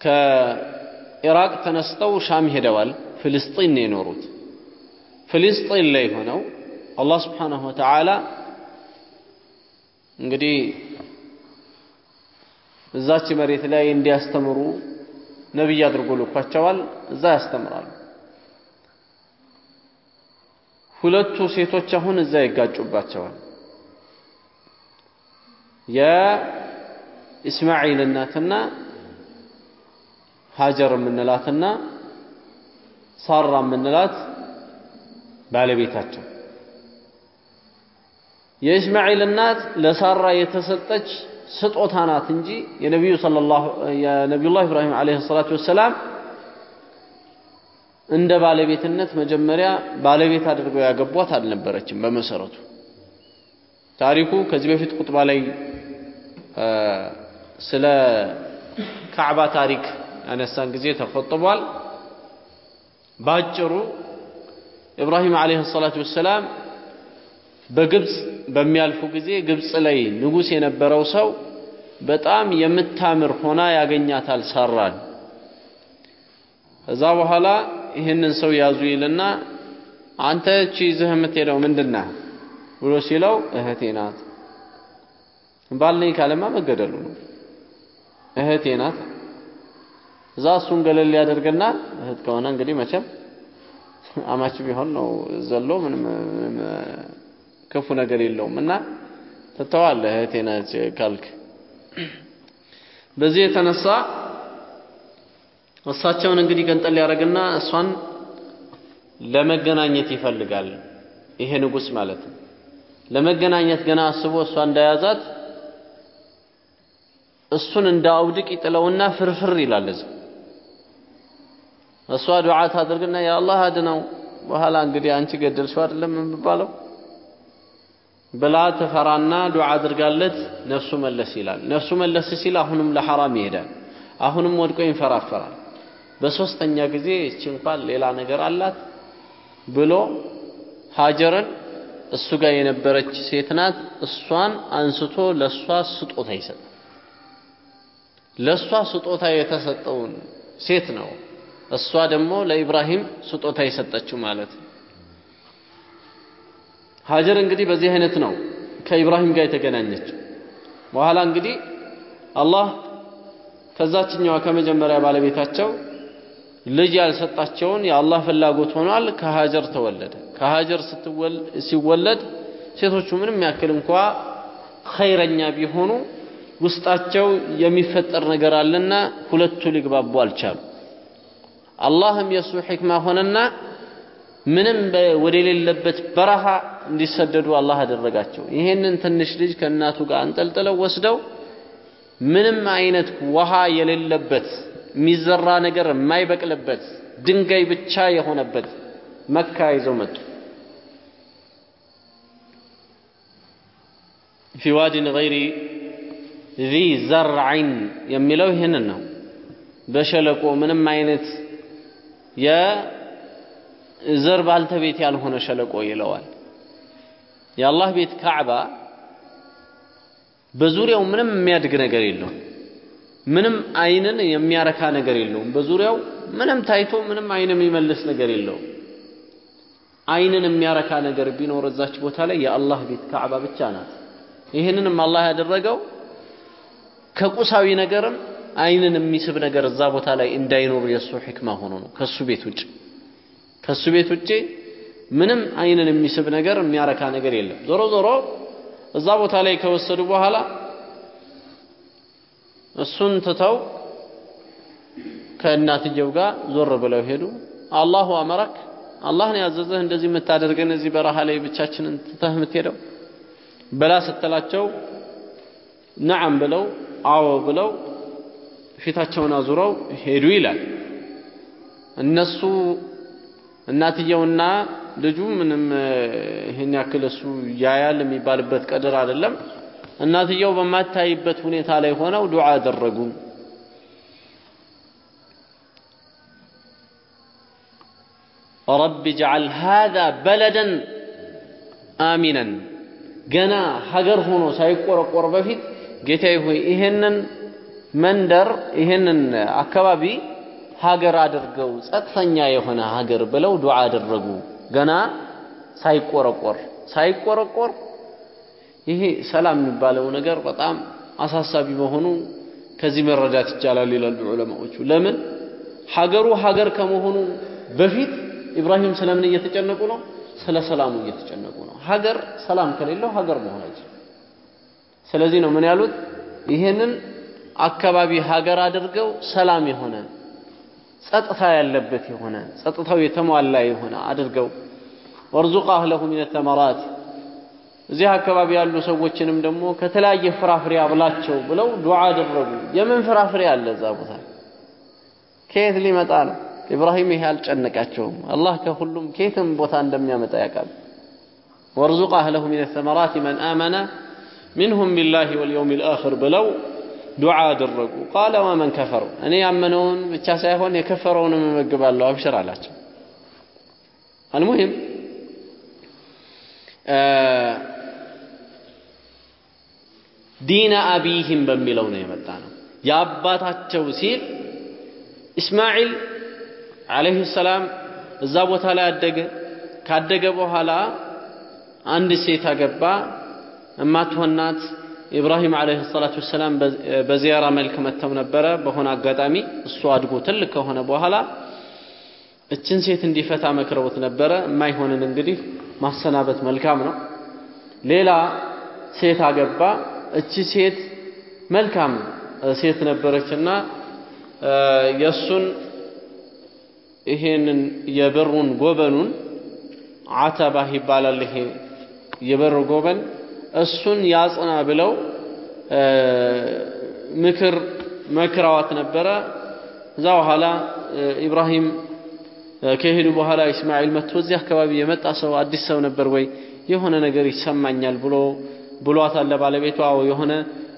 ከኢራቅ ተነስተው ሻም ሄደዋል። ፍልስጢን ነው የኖሩት። ፍልስጢን ላይ ሆነው አላህ ስብሓንሁ ወተዓላ እንግዲህ እዛች መሬት ላይ እንዲያስተምሩ ነቢይ አድርጎ ልኳቸዋል። እዛ ያስተምራሉ። ሁለቱ ሴቶች አሁን እዛ ይጋጩባቸዋል። የኢስማዒል እናትና ሀጀር የምንላትና ሳራ የምንላት ባለቤታቸው የእስማኤል እናት ለሳራ የተሰጠች ስጦታ ናት እንጂ የነቢዩ የነቢዩላህ ኢብራሂም ዓለይሂ ሰላቱ ወሰላም እንደ ባለቤትነት መጀመሪያ ባለቤት አድርገው ያገቧት አልነበረችም። በመሰረቱ ታሪኩ ከዚህ በፊት ቁጥባ ላይ ስለ ካዕባ ታሪክ ያነሳን ጊዜ ተቆጥቧል። ባጭሩ ኢብራሂም ዓለይሂ ሰላቱ ወሰላም በግብፅ በሚያልፉ ጊዜ ግብፅ ላይ ንጉሥ የነበረው ሰው በጣም የምታምር ሆና ያገኛታል ሳራን። ከዛ በኋላ ይህንን ሰው ያዙ ይልና አንተ እቺ ይዘህ የምትሄደው ምንድና ብሎ ሲለው እህቴ ናት። ባልነኝ ካለማ መገደሉ ነው። እህቴ ናት። እዛ እሱን ገለል ያደርግና እህት ከሆነ እንግዲህ መቼም አማች ቢሆን ነው ዘሎ ምንም ክፉ ነገር የለውም እና ትተዋለህ እህቴ ካልክ በዚህ የተነሳ እሳቸውን እንግዲህ ገንጠል ያደርግና እሷን ለመገናኘት ይፈልጋል። ይሄ ንጉሥ ማለት ነው። ለመገናኘት ገና አስቦ እሷ እንደያዛት እሱን እንደ አውድቅ ይጥለውና ፍርፍር ይላል እዚህ እሷ ዱዓ ታድርግና ያ አላህ አድነው፣ በኋላ እንግዲህ አንቺ ገደልሽው አይደለም የሚባለው ብላ ትፈራና ዱዓ አድርጋለት ነፍሱ መለስ ይላል። ነፍሱ መለስ ሲል አሁንም ለሐራም ይሄዳል። አሁንም ወድቆ ይንፈራፈራል። በሶስተኛ ጊዜ እቺ እንኳን ሌላ ነገር አላት ብሎ ሀጀርን እሱ ጋር የነበረች ሴት ናት። እሷን አንስቶ ለእሷ ስጦታ ይሰጣል። ለእሷ ስጦታ የተሰጠውን ሴት ነው እሷ ደግሞ ለኢብራሂም ስጦታ የሰጠችው ማለት ነው። ሀጀር እንግዲህ በዚህ አይነት ነው ከኢብራሂም ጋር የተገናኘችው። በኋላ እንግዲህ አላህ ከዛችኛዋ ከመጀመሪያ ባለቤታቸው ልጅ ያልሰጣቸውን የአላህ ፍላጎት ሆኗል። ከሀጀር ተወለደ። ከሀጀር ሲወለድ ሴቶቹ ምንም ያክል እንኳ ኸይረኛ ቢሆኑ ውስጣቸው የሚፈጠር ነገር አለና ሁለቱ ሊግባቡ አልቻሉ። አላህም የእሱ ሕክማ ሆነና ምንም ወደ ሌለበት በረሃ እንዲሰደዱ አላህ አደረጋቸው። ይሄንን ትንሽ ልጅ ከእናቱ ጋር አንጠልጥለው ወስደው ምንም አይነት ውሃ የሌለበት የሚዘራ ነገር የማይበቅልበት ድንጋይ ብቻ የሆነበት መካ ይዘው መጡ። ፊ ዋዲን ገይሪ ዚ ዘርዐይን የሚለው ይህንን ነው። በሸለቆ ምንም አይነት የዘር ባልተቤት ያልሆነ ሸለቆ ይለዋል። የአላህ ቤት ካዕባ በዙሪያው ምንም የሚያድግ ነገር የለውም። ምንም አይንን የሚያረካ ነገር የለውም። በዙሪያው ምንም ታይቶ ምንም አይን የሚመልስ ነገር የለውም። አይንን የሚያረካ ነገር ቢኖር እዛች ቦታ ላይ የአላህ ቤት ካዕባ ብቻ ናት። ይህንንም አላህ ያደረገው ከቁሳዊ ነገርም አይንን የሚስብ ነገር እዛ ቦታ ላይ እንዳይኖር የእሱ ሕክማ ሆኖ ነው። ከሱ ቤት ውጭ ከሱ ቤት ውጭ ምንም አይንን የሚስብ ነገር የሚያረካ ነገር የለም። ዞሮ ዞሮ እዛ ቦታ ላይ ከወሰዱ በኋላ እሱን ትተው ከእናትየው ጋር ዞር ብለው ሄዱ። አላሁ አመረክ፣ አላህን ያዘዘህ እንደዚህ የምታደርገን እዚህ በረሃ ላይ ብቻችንን ትተህ የምትሄደው በላ ስትላቸው ነዓም ብለው አዎ ብለው ፊታቸውን አዙረው ሄዱ ይላል። እነሱ እናትየውና ልጁ ምንም ይህን ያክል እሱ ያያል የሚባልበት ቀድር አይደለም። እናትየው በማታይበት ሁኔታ ላይ ሆነው ዱዓ አደረጉ። ረቢ ጅዓል ሃዛ በለደን አሚነን ገና ሀገር ሆኖ ሳይቆረቆር በፊት ጌታዬ ሆይ ይሄንን መንደር ይሄንን አካባቢ ሀገር አድርገው ጸጥተኛ የሆነ ሀገር ብለው ዱዓ አደረጉ። ገና ሳይቆረቆር ሳይቆረቆር ይሄ ሰላም የሚባለው ነገር በጣም አሳሳቢ መሆኑ ከዚህ መረዳት ይቻላል ይላሉ ዑለማዎቹ። ለምን ሀገሩ ሀገር ከመሆኑ በፊት ኢብራሂም ስለምን እየተጨነቁ ነው? ስለ ሰላሙ እየተጨነቁ ነው። ሀገር ሰላም ከሌለው ሀገር መሆን አይችልም። ስለዚህ ነው ምን ያሉት? ይሄንን አካባቢ ሀገር አድርገው ሰላም የሆነ ጸጥታ ያለበት የሆነ ጸጥታው የተሟላ የሆነ አድርገው ወርዙቅ አህለሁ ሚነ ተመራት እዚህ አካባቢ ያሉ ሰዎችንም ደግሞ ከተለያየ ፍራፍሬ አብላቸው ብለው ዱዓ አደረጉ። የምን ፍራፍሬ አለ እዛ ቦታ? ከየት ሊመጣ ነው? ኢብራሂም ይሄ አልጨነቃቸውም። አላህ ከሁሉም ከየትም ቦታ እንደሚያመጣ ያውቃል። ወርዙቅ አህለሁ ሚነ ተመራት መን አመነ ሚንሁም ቢላሂ ወልየውሚል አኺር ብለው ዱዓ አደረጉ። ቃለ ወመን ከፈሩ እኔ ያመነውን ብቻ ሳይሆን የከፈረውንም እመግባለሁ አብሽር አላቸው። አልሙሂም ዲነ አቢህም በሚለው ነው የመጣ ነው። የአባታቸው ሲል ኢስማዒል ዓለይሂ ሰላም እዛ ቦታ ላይ አደገ። ካደገ በኋላ አንድ ሴት አገባ። እማትሆናት ኢብራሂም ዓለይሂ ሰላቱ ወሰላም በዚያራ መልክ መጥተው ነበረ። በሆነ አጋጣሚ እሱ አድጎ ትልቅ ከሆነ በኋላ እችን ሴት እንዲፈታ መክረውት ነበረ። የማይሆንን እንግዲህ ማሰናበት መልካም ነው። ሌላ ሴት አገባ። እቺ ሴት መልካም ሴት ነበረችና የእሱን ይሄንን የብሩን ጎበኑን አተባህ ይባላል። ይሄ የብር ጎበን እሱን ያጽና ብለው ምክር መክረዋት ነበረ። እዛ በኋላ ኢብራሂም ከሄዱ በኋላ ኢስማኤል መጥቶ እዚህ አካባቢ የመጣ ሰው አዲስ ሰው ነበር ወይ የሆነ ነገር ይሰማኛል ብሎ ብሏታል ለባለቤቷ። የሆነ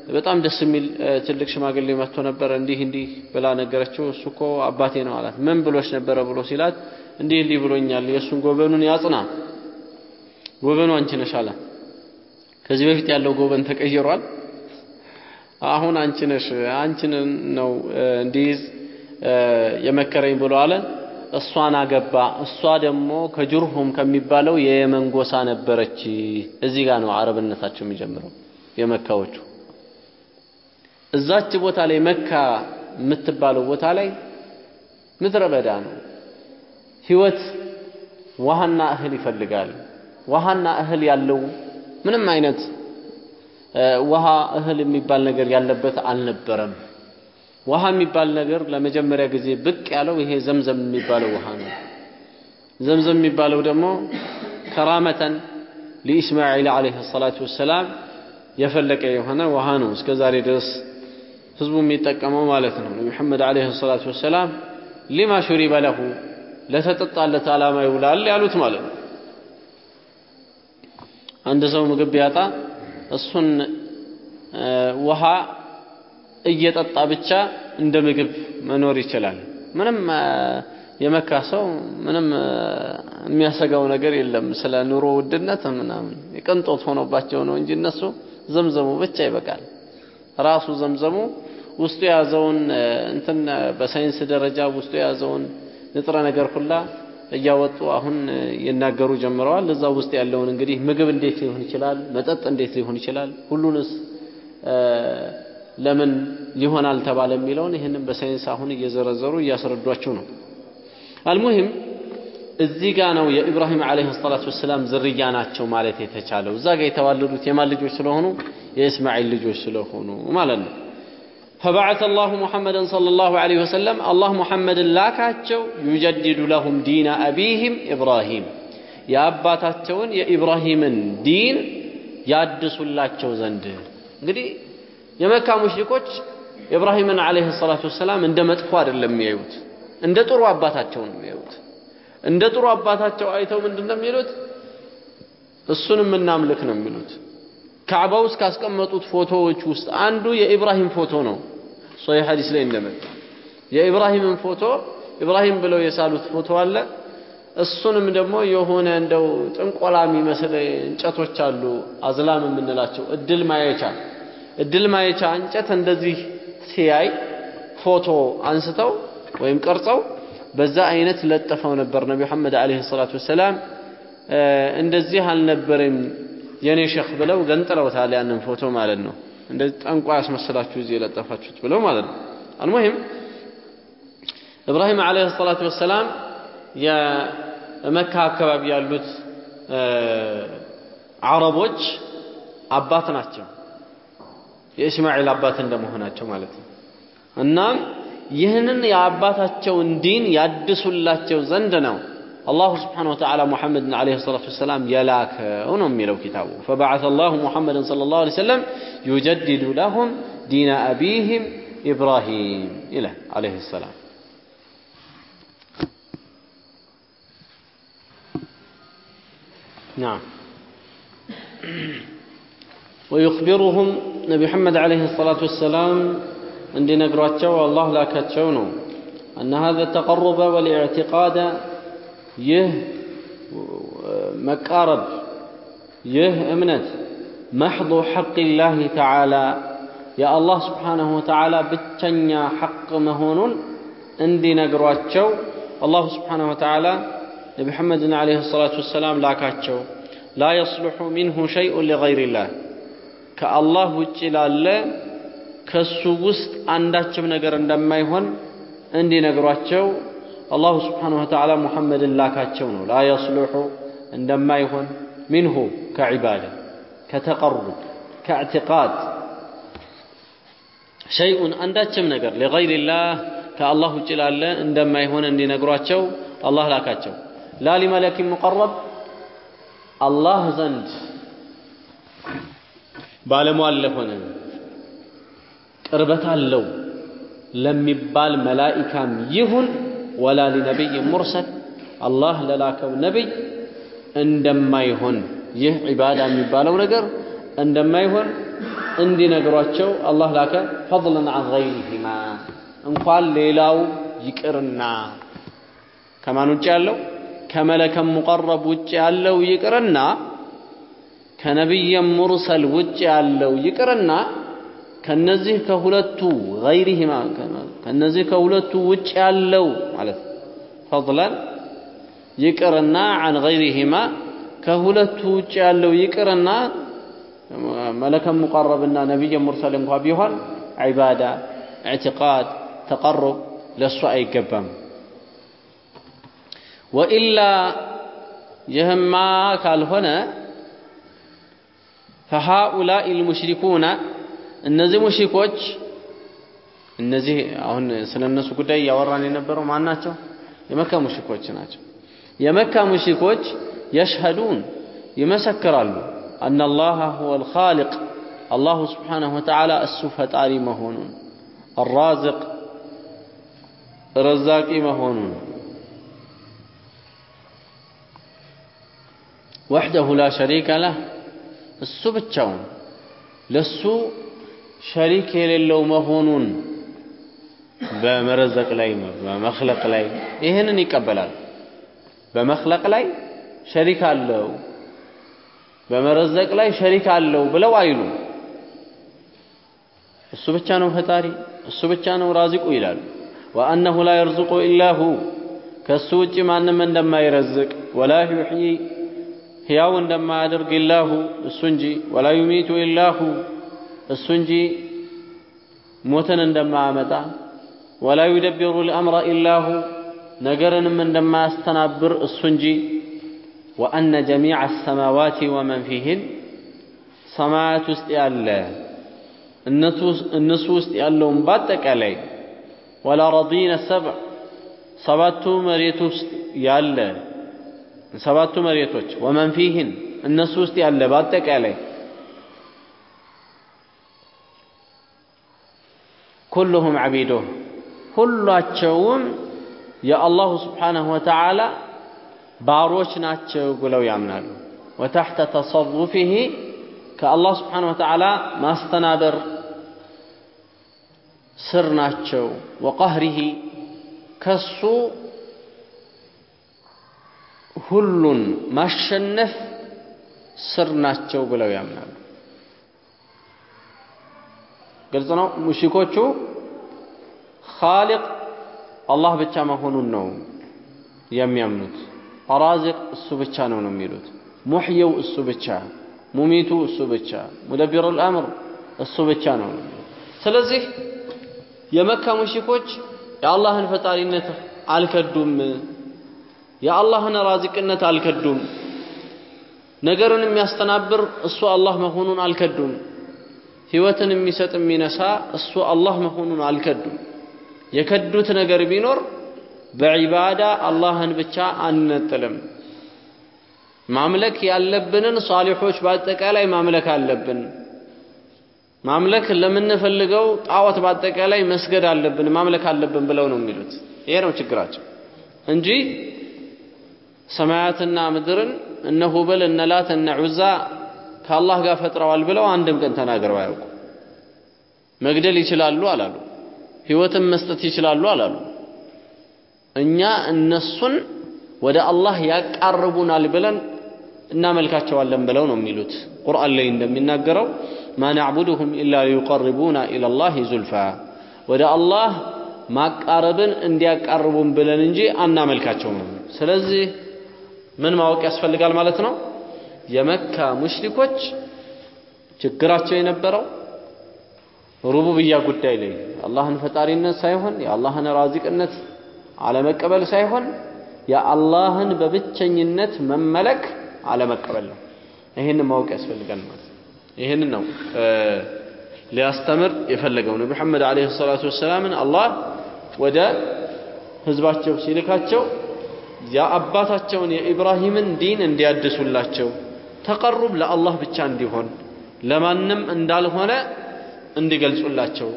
በጣም ደስ የሚል ትልቅ ሽማግሌ መጥቶ ነበር እንዲህ እንዲህ ብላ ነገረችው። እሱ እኮ አባቴ ነው አላት። ምን ብሎች ነበረ ብሎ ሲላት እንዲህ እንዲህ ብሎኛል፣ የእሱን ጎበኑን ያጽና፣ ጎበኑ አንቺ ነሽ አላት። ከዚህ በፊት ያለው ጎበን ተቀይሯል። አሁን አንቺ ነሽ አንቺን ነው እንዲይዝ የመከረኝ ብሎ አለ። እሷን አገባ። እሷ ደግሞ ከጁርሁም ከሚባለው የየመን ጎሳ ነበረች። እዚህ ጋር ነው አረብነታቸው የሚጀምረው የመካዎቹ። እዛች ቦታ ላይ መካ የምትባለው ቦታ ላይ ምድረ በዳ ነው። ህይወት ውሃና እህል ይፈልጋል። ውሃና እህል ያለው ምንም አይነት ውሃ እህል የሚባል ነገር ያለበት አልነበረም። ውሃ የሚባል ነገር ለመጀመሪያ ጊዜ ብቅ ያለው ይሄ ዘምዘም የሚባለው ውሃ ነው። ዘምዘም የሚባለው ደግሞ ከራመተን ለኢስማዒል ዓለይሂ ሰላቱ ወሰላም የፈለቀ የሆነ ውሃ ነው። እስከ ዛሬ ድረስ ህዝቡ የሚጠቀመው ማለት ነው። ሙሐመድ ዓለይሂ ሰላቱ ወሰላም ሊማ ሹሪበ ለሁ ለተጠጣለት ዓላማ ይውላል ያሉት ማለት ነው። አንድ ሰው ምግብ ቢያጣ እሱን ውሃ እየጠጣ ብቻ እንደ ምግብ መኖር ይችላል። ምንም የመካ ሰው ምንም የሚያሰጋው ነገር የለም ስለ ኑሮ ውድነት ምናምን የቅንጦት ሆኖባቸው ነው እንጂ እነሱ ዘምዘሙ ብቻ ይበቃል። ራሱ ዘምዘሙ ውስጡ የያዘውን እንትን በሳይንስ ደረጃ ውስጡ የያዘውን ንጥረ ነገር ሁላ እያወጡ አሁን ይናገሩ ጀምረዋል። እዛ ውስጥ ያለውን እንግዲህ ምግብ እንዴት ሊሆን ይችላል፣ መጠጥ እንዴት ሊሆን ይችላል፣ ሁሉንስ ለምን ይሆናል ተባለ የሚለውን ይህንን በሳይንስ አሁን እየዘረዘሩ እያስረዷቸው ነው። አልሙሂም እዚህ ጋ ነው የኢብራሂም ዓለይሂ ሰላቱ ወሰላም ዝርያ ናቸው ማለት የተቻለው። እዛ ጋ የተዋለዱት የማን ልጆች ስለሆኑ የእስማኤል ልጆች ስለሆኑ ማለት ነው። ፈበዓተ አላሁ ሙሐመደን ሰለላሁ ዐለይሂ ወሰለም አላህ ሙሐመድን ላካቸው ዩጀድዱ ለሁም ዲነ አቢህም ኢብራሂም የአባታቸውን የኢብራሂምን ዲን ያድሱላቸው ዘንድ እንግዲህ የመካ ሙሽሪኮች ኢብራሂምን ዓለይሂ ሰላቱ ወሰላም እንደ መጥፎ አይደለም የሚያዩት፣ እንደ ጥሩ አባታቸው ነው የሚያዩት። እንደ ጥሩ አባታቸው አይተው ምንድን ነው የሚሉት? እሱንም እናምልክ ነው የሚሉት። ካዕባ ውስጥ ካስቀመጡት ፎቶዎች ውስጥ አንዱ የኢብራሂም ፎቶ ነው። ሶሒህ ሐዲስ ላይ እንደመጣ የኢብራሂምን ፎቶ ኢብራሂም ብለው የሳሉት ፎቶ አለ። እሱንም ደግሞ የሆነ እንደው ጥንቆላ የሚመስል እንጨቶች አሉ፣ አዝላም የምንላቸው እድል ማየቻ እድል ማየቻ እንጨት እንደዚህ ሲያይ ፎቶ አንስተው ወይም ቀርጸው በዛ አይነት ለጠፈው ነበር ነቢ መሐመድ ዓለይሂ ሰላቱ ወሰላም። እንደዚህ አልነበረም የኔ ሸኽ ብለው ገንጥለውታል፣ ያንን ፎቶ ማለት ነው። እንደዚህ ጠንቋ ያስመስላችሁ እዚህ የለጠፋችሁት ብለው ማለት ነው። አልሙሂም ኢብራሂም ዓለይሂ ሰላቱ ወሰላም የመካ አካባቢ ያሉት አረቦች አባት ናቸው። የእስማኤል አባት እንደመሆናቸው ማለት ነው። እናም ይህንን የአባታቸውን ዲን ያድሱላቸው ዘንድ ነው الله سبحانه وتعالى محمد عليه الصلاة والسلام يلاك ونمي لو كتابه. فبعث الله محمدا صلى الله عليه وسلم يجدد لهم دين أبيهم إبراهيم إلى عليه السلام. نعم. ويخبرهم نبي محمد عليه الصلاة والسلام عندنا قرأتشو الله لا كتشونه أن هذا التقرب والاعتقاد ይህ መቃረብ ይህ እምነት መሕض ሐቅ ተዓላ የአላህ ስብሓንሁ ወተዓላ ብቸኛ ሐቅ መሆኑን እንዲነግሯቸው አላሁ ስብሓንሁ ወተዓላ ነቢሐመድን ዓለይሂ ሰላቱ ወሰላም ላካቸው። ላ የስልሑ ሚንሁ ሸይኡን ሊገይሪላህ ከአላህ ውጭ ላለ ከሱ ውስጥ አንዳችም ነገር እንደማይሆን እንዲነግሯቸው አላሁ ስብሓነሁ ወተዓላ ሙሐመድን ላካቸው ነው። ላ የስሉሑ እንደማይሆን ሚንሁ ከዒባዳ ከተቀሩብ ከእዕትቃድ ሸይኡን አንዳችም ነገር ሊገይሪላህ ከአላህ ውጭ ላለ እንደማይሆን እንዲነግሯቸው አላህ ላካቸው። ላ ሊመለኪን ሙቀረብ አላህ ዘንድ ባለሟል ለሆነ ቅርበት አለው ለሚባል መላኢካም ይሁን ወላ ሊነቢይ ሙርሰል አላህ ለላከው ነቢይ እንደማይሆን ይህ ዒባዳ የሚባለው ነገር እንደማይሆን እንዲነግሯቸው አላህ ላከ። ፈضለን ዐን ገይሪሂማ። እንኳን ሌላው ይቅርና። ከማን ውጭ ያለው? ከመለከም ሙቀረብ ውጭ ያለው ይቅርና። ከነቢይም ሙርሰል ውጭ ያለው ይቅርና። ከነዚህ ከሁለቱ ገይሪሂማ ከነዚህ ከሁለቱ ውጭ ያለው ማለት ፈضለን ይቅርና ዐን ገይሪሂማ ከሁለቱ ውጭ ያለው ይቅርና መለከም ሙቀረብና ነቢይ ሙርሰል እንኳ ቢሆን ዒባዳ፣ ኢዕቲቃድ፣ ተቀሩብ ለእሱ አይገባም። ወኢላ ይህማ ካልሆነ ፈሃኡላኢ ልሙሽሪኩነ እነዚህ ሙሽሪኮች እነዚህ አሁን ስለ እነሱ ጉዳይ እያወራን የነበረው ማን ናቸው? የመካ ሙሽሪኮች ናቸው። የመካ ሙሽሪኮች የሽሀዱን ይመሰክራሉ አነ አላህ ሁወ ልኻሊቅ አላሁ ስብሓነሁ ወተዓላ እሱ ፈጣሪ መሆኑን አራዝቅ ረዛቂ መሆኑን ወሕደሁ ላ ሸሪከ ለህ እሱ ብቻውን ለሱ ሸሪክ የሌለው መሆኑን በመረዘቅ ላይ በመክለቅ ላይ ይህንን ይቀበላል። በመክለቅ ላይ ሸሪክ አለው፣ በመረዘቅ ላይ ሸሪክ አለው ብለው አይሉ። እሱ ብቻ ነው ፈጣሪ፣ እሱ ብቻ ነው رازق ይላሉ። وأنه لا يرزق إلا هو ከእሱ ውጭ ማንም እንደማይረዝቅ ولا يحيي ሕያው እንደማያደርግ إلا هو እሱ እንጂ ولا يميت إلا هو እሱ እንጂ ሞትን እንደማያመጣ ولا يدبر الأمر إلا هو ነገርንም እንደማያስተናብር እሱ እንጂ وأن جميع السماوات ومن فيهن ሰማያት ውስጥ ያለ እነሱ ውስጥ ያለውን በአጠቃላይ ወላ ረዲነ ሰብዕ ሰባቱ መሬት ውስጥ ያለ ሰባቱ መሬቶች ወመን ፊህን እነሱ ውስጥ ያለ በአጠቃላይ ኩሉሁም ዓቢዱህ ሁላቸውም የአላሁ ስብሓነሁ ወተዓላ ባሮች ናቸው ብለው ያምናሉ። ወታሕተ ተሰሩፊሂ ከአላህ ስብሓነ ወተዓላ ማስተናበር ስር ናቸው። ወቀህሪሂ ከሱ ሁሉን ማሸነፍ ስር ናቸው ብለው ያምናሉ። ግልጽ ነው። ሙሽኮቹ ኻሊቅ አላህ ብቻ መሆኑን ነው የሚያምኑት። ራዚቅ እሱ ብቻ ነው ነው የሚሉት። ሙሕየው እሱ ብቻ፣ ሙሚቱ እሱ ብቻ፣ ሙደቢሩ ልአምር እሱ ብቻ ነው ነው ስለዚህ የመካ ሙሽኮች የአላህን ፈጣሪነት አልከዱም፣ የአላህን ራዚቅነት አልከዱም፣ ነገርን የሚያስተናብር እሱ አላህ መሆኑን አልከዱም፣ ህይወትን የሚሰጥ የሚነሳ እሱ አላህ መሆኑን አልከዱም። የከዱት ነገር ቢኖር በዒባዳ አላህን ብቻ አንነጥልም። ማምለክ ያለብንን ሷሊሖች በአጠቃላይ ማምለክ አለብን። ማምለክ ለምንፈልገው ጣዖት በአጠቃላይ መስገድ አለብን፣ ማምለክ አለብን ብለው ነው የሚሉት። ይሄ ነው ችግራቸው እንጂ ሰማያትና ምድርን እነ ሁበል እነ ላት እነ ዑዛ ከአላህ ጋር ፈጥረዋል ብለው አንድም ቀን ተናግረው አያውቁ። መግደል ይችላሉ አላሉ። ህይወትን መስጠት ይችላሉ አላሉ። እኛ እነሱን ወደ አላህ ያቃርቡናል ብለን እናመልካቸዋለን ብለው ነው የሚሉት። ቁርአን ላይ እንደሚናገረው ማ ናዕቡድሁም ኢላ ሊዩቀርቡና ኢለላሂ ዙልፋ ወደ አላህ ማቃረብን እንዲያቃርቡን ብለን እንጂ አናመልካቸውም። ስለዚህ ምን ማወቅ ያስፈልጋል ማለት ነው? የመካ ሙሽሪኮች ችግራቸው የነበረው ሩቡብያ ጉዳይ ላይ የአላህን ፈጣሪነት ሳይሆን የአላህን ራዚቅነት አለመቀበል ሳይሆን የአላህን በብቸኝነት መመለክ አለመቀበል ነው። ይህንን ማወቅ ያስፈልጋል ማለት ነው። ይህንን ነው ሊያስተምር የፈለገው ነቢ መሐመድ ዓለይሂ ሰላቱ ወሰላምን አላህ ወደ ህዝባቸው ሲልካቸው የአባታቸውን የኢብራሂምን ዲን እንዲያድሱላቸው ተቀሩብ ለአላህ ብቻ እንዲሆን ለማንም እንዳልሆነ እንዲገልጹላቸው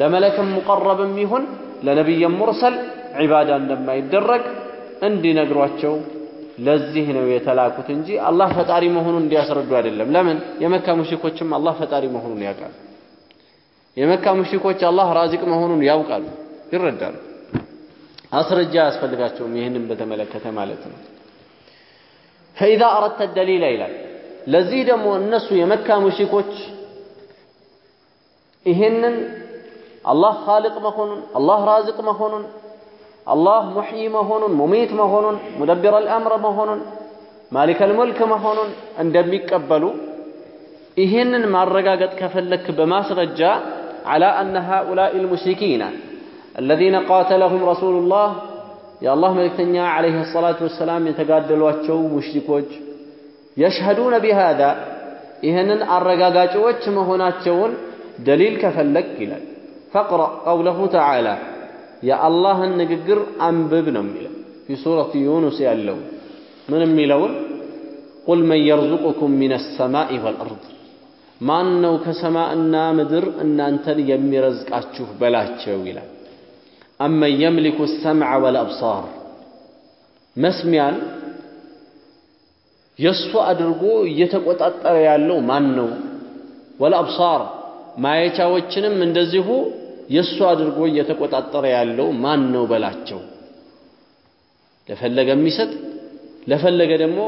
ለመለክም ሙቀረብም ይሁን ለነቢይም ሙርሰል ዒባዳ እንደማይደረግ እንዲነግሯቸው ለዚህ ነው የተላኩት እንጂ አላህ ፈጣሪ መሆኑን እንዲያስረዱ አይደለም። ለምን የመካ ሙሽሪኮችም አላህ ፈጣሪ መሆኑን ያውቃሉ። የመካ ሙሽሪኮች አላህ ራዚቅ መሆኑን ያውቃሉ፣ ይረዳሉ። አስረጃ አያስፈልጋቸውም ይህንን በተመለከተ ማለት ነው። ፈኢዛ አረድተ ደሊላ ይላል። ለዚህ ደግሞ እነሱ የመካ ሙሽሪኮች ይሄንን አላህ ኻልቅ መሆኑን አላህ ራዚቅ መሆኑን አላህ ሙሕይ መሆኑን ሙሚት መሆኑን ሙደቢር አልአምር መሆኑን ማሊከል ሙልክ መሆኑን እንደሚቀበሉ ይህንን ማረጋገጥ ከፈለክ በማስረጃ على أن هؤلاء المشركين الذين قاتلهم رسول الله يا الله ملكتنيا عليه الصلاة والسلام يتقادلوا أتشو مشركوج يشهدون بهذا إهنن الرقاقاجوج مهناتشون دليل كفلك إلى فاقرأ قوله تعالى የአላህን ንግግር አንብብ ነው የሚለው ፊ ሱረት ዩኑስ ያለው ምን የሚለውን ቁል መን የርዙቁኩም ሚነ ሰማኢ ወልአርድ ማን ነው ከሰማዕና ምድር እናንተን የሚረዝቃችሁ በላቸው ይላል አመን የምሊኩ ሰምዐ ወልአብሳር መስሚያን የእሱ አድርጎ እየተቆጣጠረ ያለው ማን ነው ወልአብሳር ማየቻዎችንም እንደዚሁ የእሱ አድርጎ እየተቆጣጠረ ያለው ማን ነው በላቸው። ለፈለገ የሚሰጥ ለፈለገ ደግሞ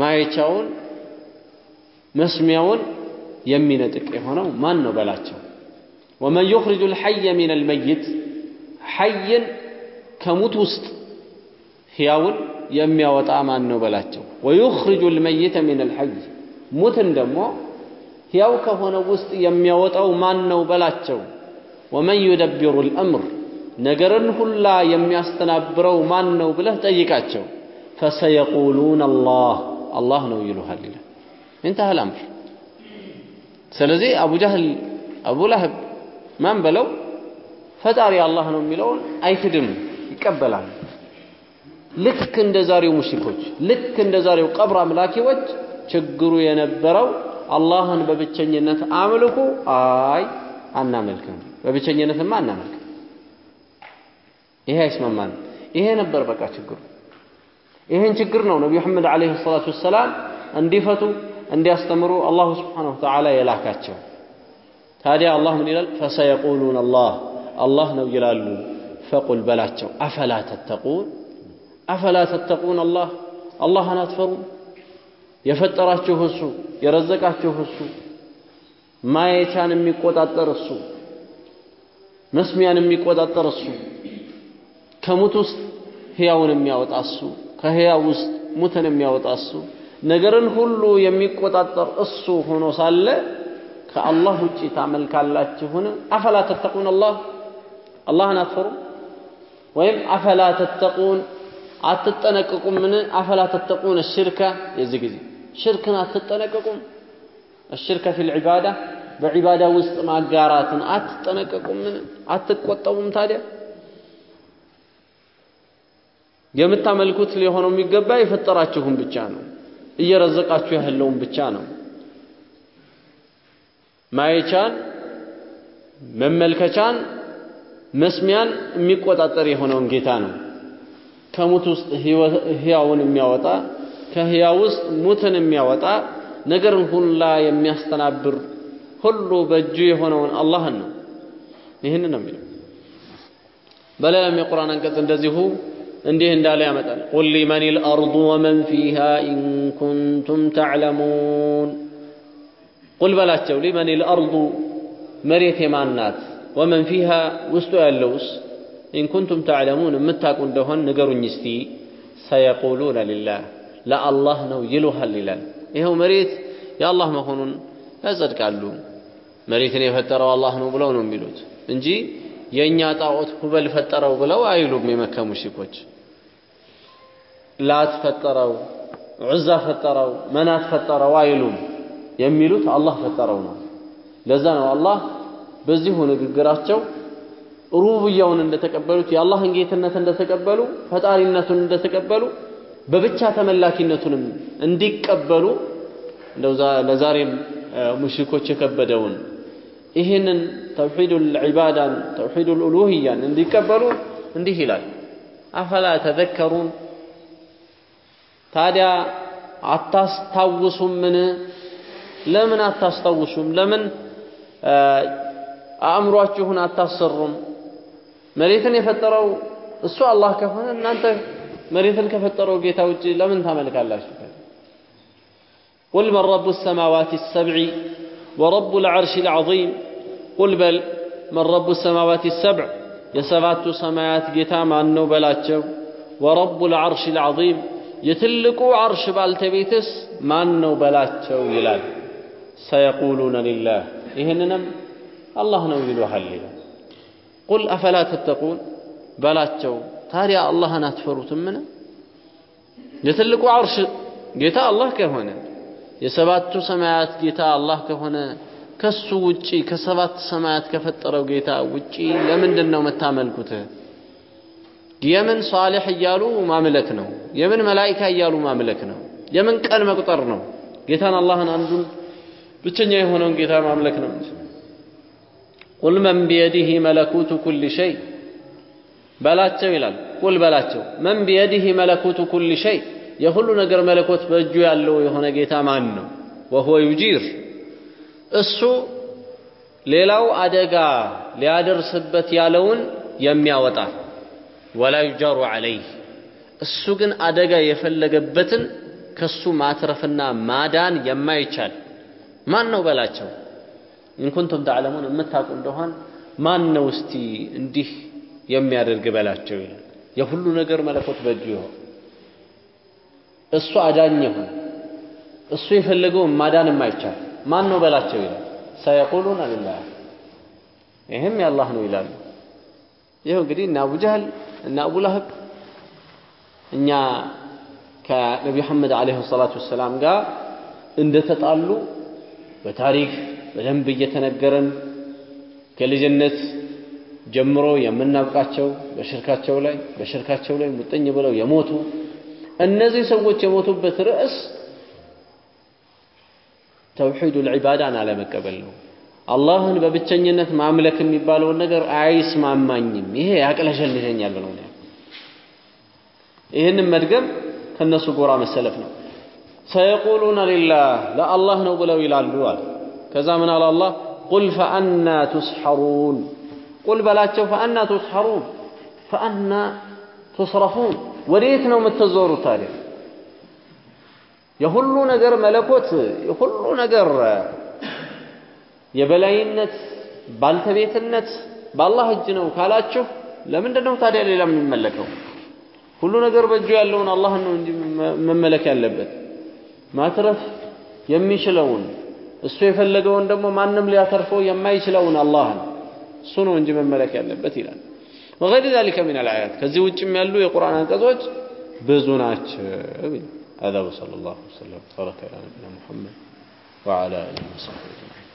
ማየቻውን መስሚያውን የሚነጥቅ የሆነው ማን ነው በላቸው። ወመን ዩኽሪጁ ልሐየ ሚን አልመይት ሐይን ከሙት ውስጥ ሕያውን የሚያወጣ ማን ነው በላቸው። ወዩኽሪጁ ልመይተ ሚን አልሐይ ሙትን ደግሞ ሕያው ከሆነ ውስጥ የሚያወጣው ማን ነው በላቸው። ወመን ዩደቢሩ ልአምር ነገርን ሁላ የሚያስተናብረው ማን ነው ብለህ ጠይቃቸው። ፈሰየቁሉን አላህ አላህ ነው ይሉሃል ይላል። እንተህ አልአምር። ስለዚህ አቡ ጃህል፣ ማን በለው ፈጣሪ አላህ ነው የሚለውን አይክድም፣ ይቀበላል። ልክ እንደ ዛሬው ሙሽሪኮች፣ ልክ እንደ ዛሬው ቀብር አምላኪዎች ችግሩ የነበረው አላህን በብቸኝነት አምልኩ፣ አይ አናመልክም በብቸኝነትማ አናመልክም። ይሄ አይስማማንም። ይሄ ነበር በቃ ችግሩ። ይህን ችግር ነው ነቢዩ መሐመድ ዓለይሂ ሰላቱ ወሰላም እንዲፈቱ እንዲያስተምሩ አላሁ ስብሓነሁ ወተዓላ የላካቸው። ታዲያ አላህ ምን ይላል? ፈሰየቁሉን አላህ አላህ ነው ይላሉ። ፈቁል በላቸው አፈላ ተተቁን አፈላ ተተቁን አላህ አላህን አትፈሩም? የፈጠራችሁ እሱ፣ የረዘቃችሁ እሱ፣ ማየቻን የሚቆጣጠር እሱ፣ መስሚያን የሚቆጣጠር እሱ፣ ከሙት ውስጥ ሕያውን የሚያወጣ እሱ፣ ከሕያው ውስጥ ሙትን የሚያወጣ እሱ፣ ነገርን ሁሉ የሚቆጣጠር እሱ ሆኖ ሳለ ከአላህ ውጪ ታመልካላችሁን? አፈላ ተተቁን አላህ አላህን አትፈሩም? ወይም አፈላ ተተቁን አትጠነቀቁምን? አፈላ ተተቁን ሽርካ የዚህ ጊዜ ሽርክን አትጠነቀቁም? الشرك في العبادة በዒባዳ ውስጥ ማጋራትን አትጠነቀቁምን? አትቆጠቡም? ታዲያ የምታመልኩት ሊሆነው የሚገባ የፈጠራችሁን ብቻ ነው፣ እየረዘቃችሁ ያለውን ብቻ ነው። ማየቻን፣ መመልከቻን፣ መስሚያን የሚቆጣጠር የሆነውን ጌታ ነው። ከሙት ውስጥ ሕያውን የሚያወጣ ከሕያው ውስጥ ሙትን የሚያወጣ ነገርን ሁላ የሚያስተናብር ሁሉ በእጁ የሆነውን አላህን ነው። ይህን ነው የሚለው። በሌላም የቁርአን አንቀጽ እንደዚሁ እንዲህ እንዳለ ያመጣል። ቁል ሊመን ልአርዱ ወመን ፊሃ إن كنتم تعلمون። قل በላቸው لمن الأرض መሬት የማን ናት? ومن فيها ውስጡ ያለውስ إن كنتم تعلمون የምታውቁ እንደሆን ንገሩኝ እስቲ። سيقولون لله ለአላህ ነው ይሉሃል ይላል። ይኸው መሬት የአላህ መሆኑን ያጸድቃሉ። መሬትን የፈጠረው አላህ ነው ብለው ነው የሚሉት እንጂ የእኛ ጣዖት ሁበል ፈጠረው ብለው አይሉም። የመካ ሙሽሪኮች ላት ፈጠረው፣ ዑዛ ፈጠረው፣ መናት ፈጠረው አይሉም። የሚሉት አላህ ፈጠረው ነው። ለዛ ነው አላህ በዚሁ ንግግራቸው ሩብያውን እንደተቀበሉት የአላህን ጌትነት እንደተቀበሉ ፈጣሪነቱን እንደተቀበሉ በብቻ ተመላኪነቱንም እንዲቀበሉ እንደው ለዛሬም ሙሽሪኮች የከበደውን ይህንን ተውሒዱል ዒባዳን ተውሒዱል ኡሉህያን እንዲቀበሉ እንዲህ ይላል፣ አፈላ ተዘከሩን ታዲያ አታስታውሱምን? ለምን አታስታውሱም? ለምን አእምሯችሁን አታሰሩም? መሬትን የፈጠረው እሱ አላህ ከሆነ እናንተ መሬትን ከፈጠረው ጌታ ውጭ ለምን ታመልካላችሁ? ቁል መን ረቡ ሰማዋት ሰብዒ ወረቡ ልዓርሽ ልዓዚም ቁል በል መን ረቡ ሰማዋት ሰብዕ የሰባቱ ሰማያት ጌታ ማን ነው በላቸው። ወረቡ ልዓርሽ ልዓዚም የትልቁ ዓርሽ ባልተቤትስ ማን ነው በላቸው ይላል። ሰየቁሉነ ሊላህ ይህንንም አላህ ነው ይሉሃል ይላል። ቁል አፈላ ተተቁን በላቸው ታዲያ አላህን አትፈሩትምን? የትልቁ ዓርሽ ጌታ አላህ ከሆነ የሰባቱ ሰማያት ጌታ አላህ ከሆነ ከሱ ውጪ ከሰባት ሰማያት ከፈጠረው ጌታ ውጪ ለምንድን ነው የምታመልኩት? የምን ሷሊሕ እያሉ ማምለክ ነው? የምን መላኢካ እያሉ ማምለክ ነው? የምን ቀን መቁጠር ነው? ጌታን አላህን አንዱን ብቸኛ የሆነውን ጌታ ማምለክ ነው። ቁል መን ቢየዲህ መለኩቱ ኩል ሸይ በላቸው ይላል። ቁል በላቸው መን ቢየዲህ መለኩቱ ኩል ሸይ የሁሉ ነገር መለኮት በእጁ ያለው የሆነ ጌታ ማን ነው? وهو يجير እሱ ሌላው አደጋ ሊያደርስበት ያለውን የሚያወጣ ولا يجار عليه እሱ ግን አደጋ የፈለገበትን ከሱ ማትረፍና ማዳን የማይቻል ማን ነው በላቸው። إن كنتم تعلمون የምታውቁ እንደሆን ማን ነው እስቲ እንዲህ የሚያደርግ በላቸው ይላል። የሁሉ ነገር መለኮት በእጁ ይሆን እሱ አዳኝ ይሁን እሱ የፈለገውን ማዳን የማይቻል ማን ነው በላቸው ይላል። ሰየቁሉነ ሊላህ ይህም የአላህ ነው ይላሉ። ይኸው እንግዲህ እነ አቡ ጀህል እነ አቡ ለህብ እኛ ከነቢ መሐመድ ዓለይሂ ሰላቱ ወሰላም ጋር እንደተጣሉ በታሪክ በደንብ እየተነገረን ከልጅነት ጀምሮ የምናውቃቸው በሽርካቸው ላይ በሽርካቸው ላይ ሙጥኝ ብለው የሞቱ እነዚህ ሰዎች የሞቱበት ርዕስ ተውሒዱል ዒባዳን አለመቀበል ነው። አላህን በብቸኝነት ማምለክ የሚባለውን ነገር አይስማማኝም፣ ይሄ ያቅለሸልሸኛል ብለው ነው። ይህንን መድገም ከእነሱ ጎራ መሰለፍ ነው። ሰየቁሉነ ሊላህ ለአላህ ነው ብለው ይላሉ አለ። ከዛ ምን አለ አላህ ቁል ፈአና ቱስሐሩን ቁል በላቸው ፈአና ቱስሐሩን ፈአና ቱስረፉን ወዴት ነው የምትዞሩት ታዲያ? የሁሉ ነገር መለኮት የሁሉ ነገር የበላይነት ባልተቤትነት በአላህ እጅ ነው ካላችሁ ለምንድን ነው ታዲያ ሌላ የሚመለከው? ሁሉ ነገር በእጁ ያለውን አላህን ነው እንጂ መመለክ ያለበት። ማትረፍ የሚችለውን እሱ የፈለገውን ደግሞ ማንም ሊያተርፈው የማይችለውን አላህን እሱ ነው እንጂ መመለክ ያለበት ይላል። ذلك من الآيات ከዚህ ውጭም ያሉ የቁርአን አንቀጾች ብዙ هذا وصلى الله وسلم وبارك على نبينا محمد وعلى اله وصحبه اجمعين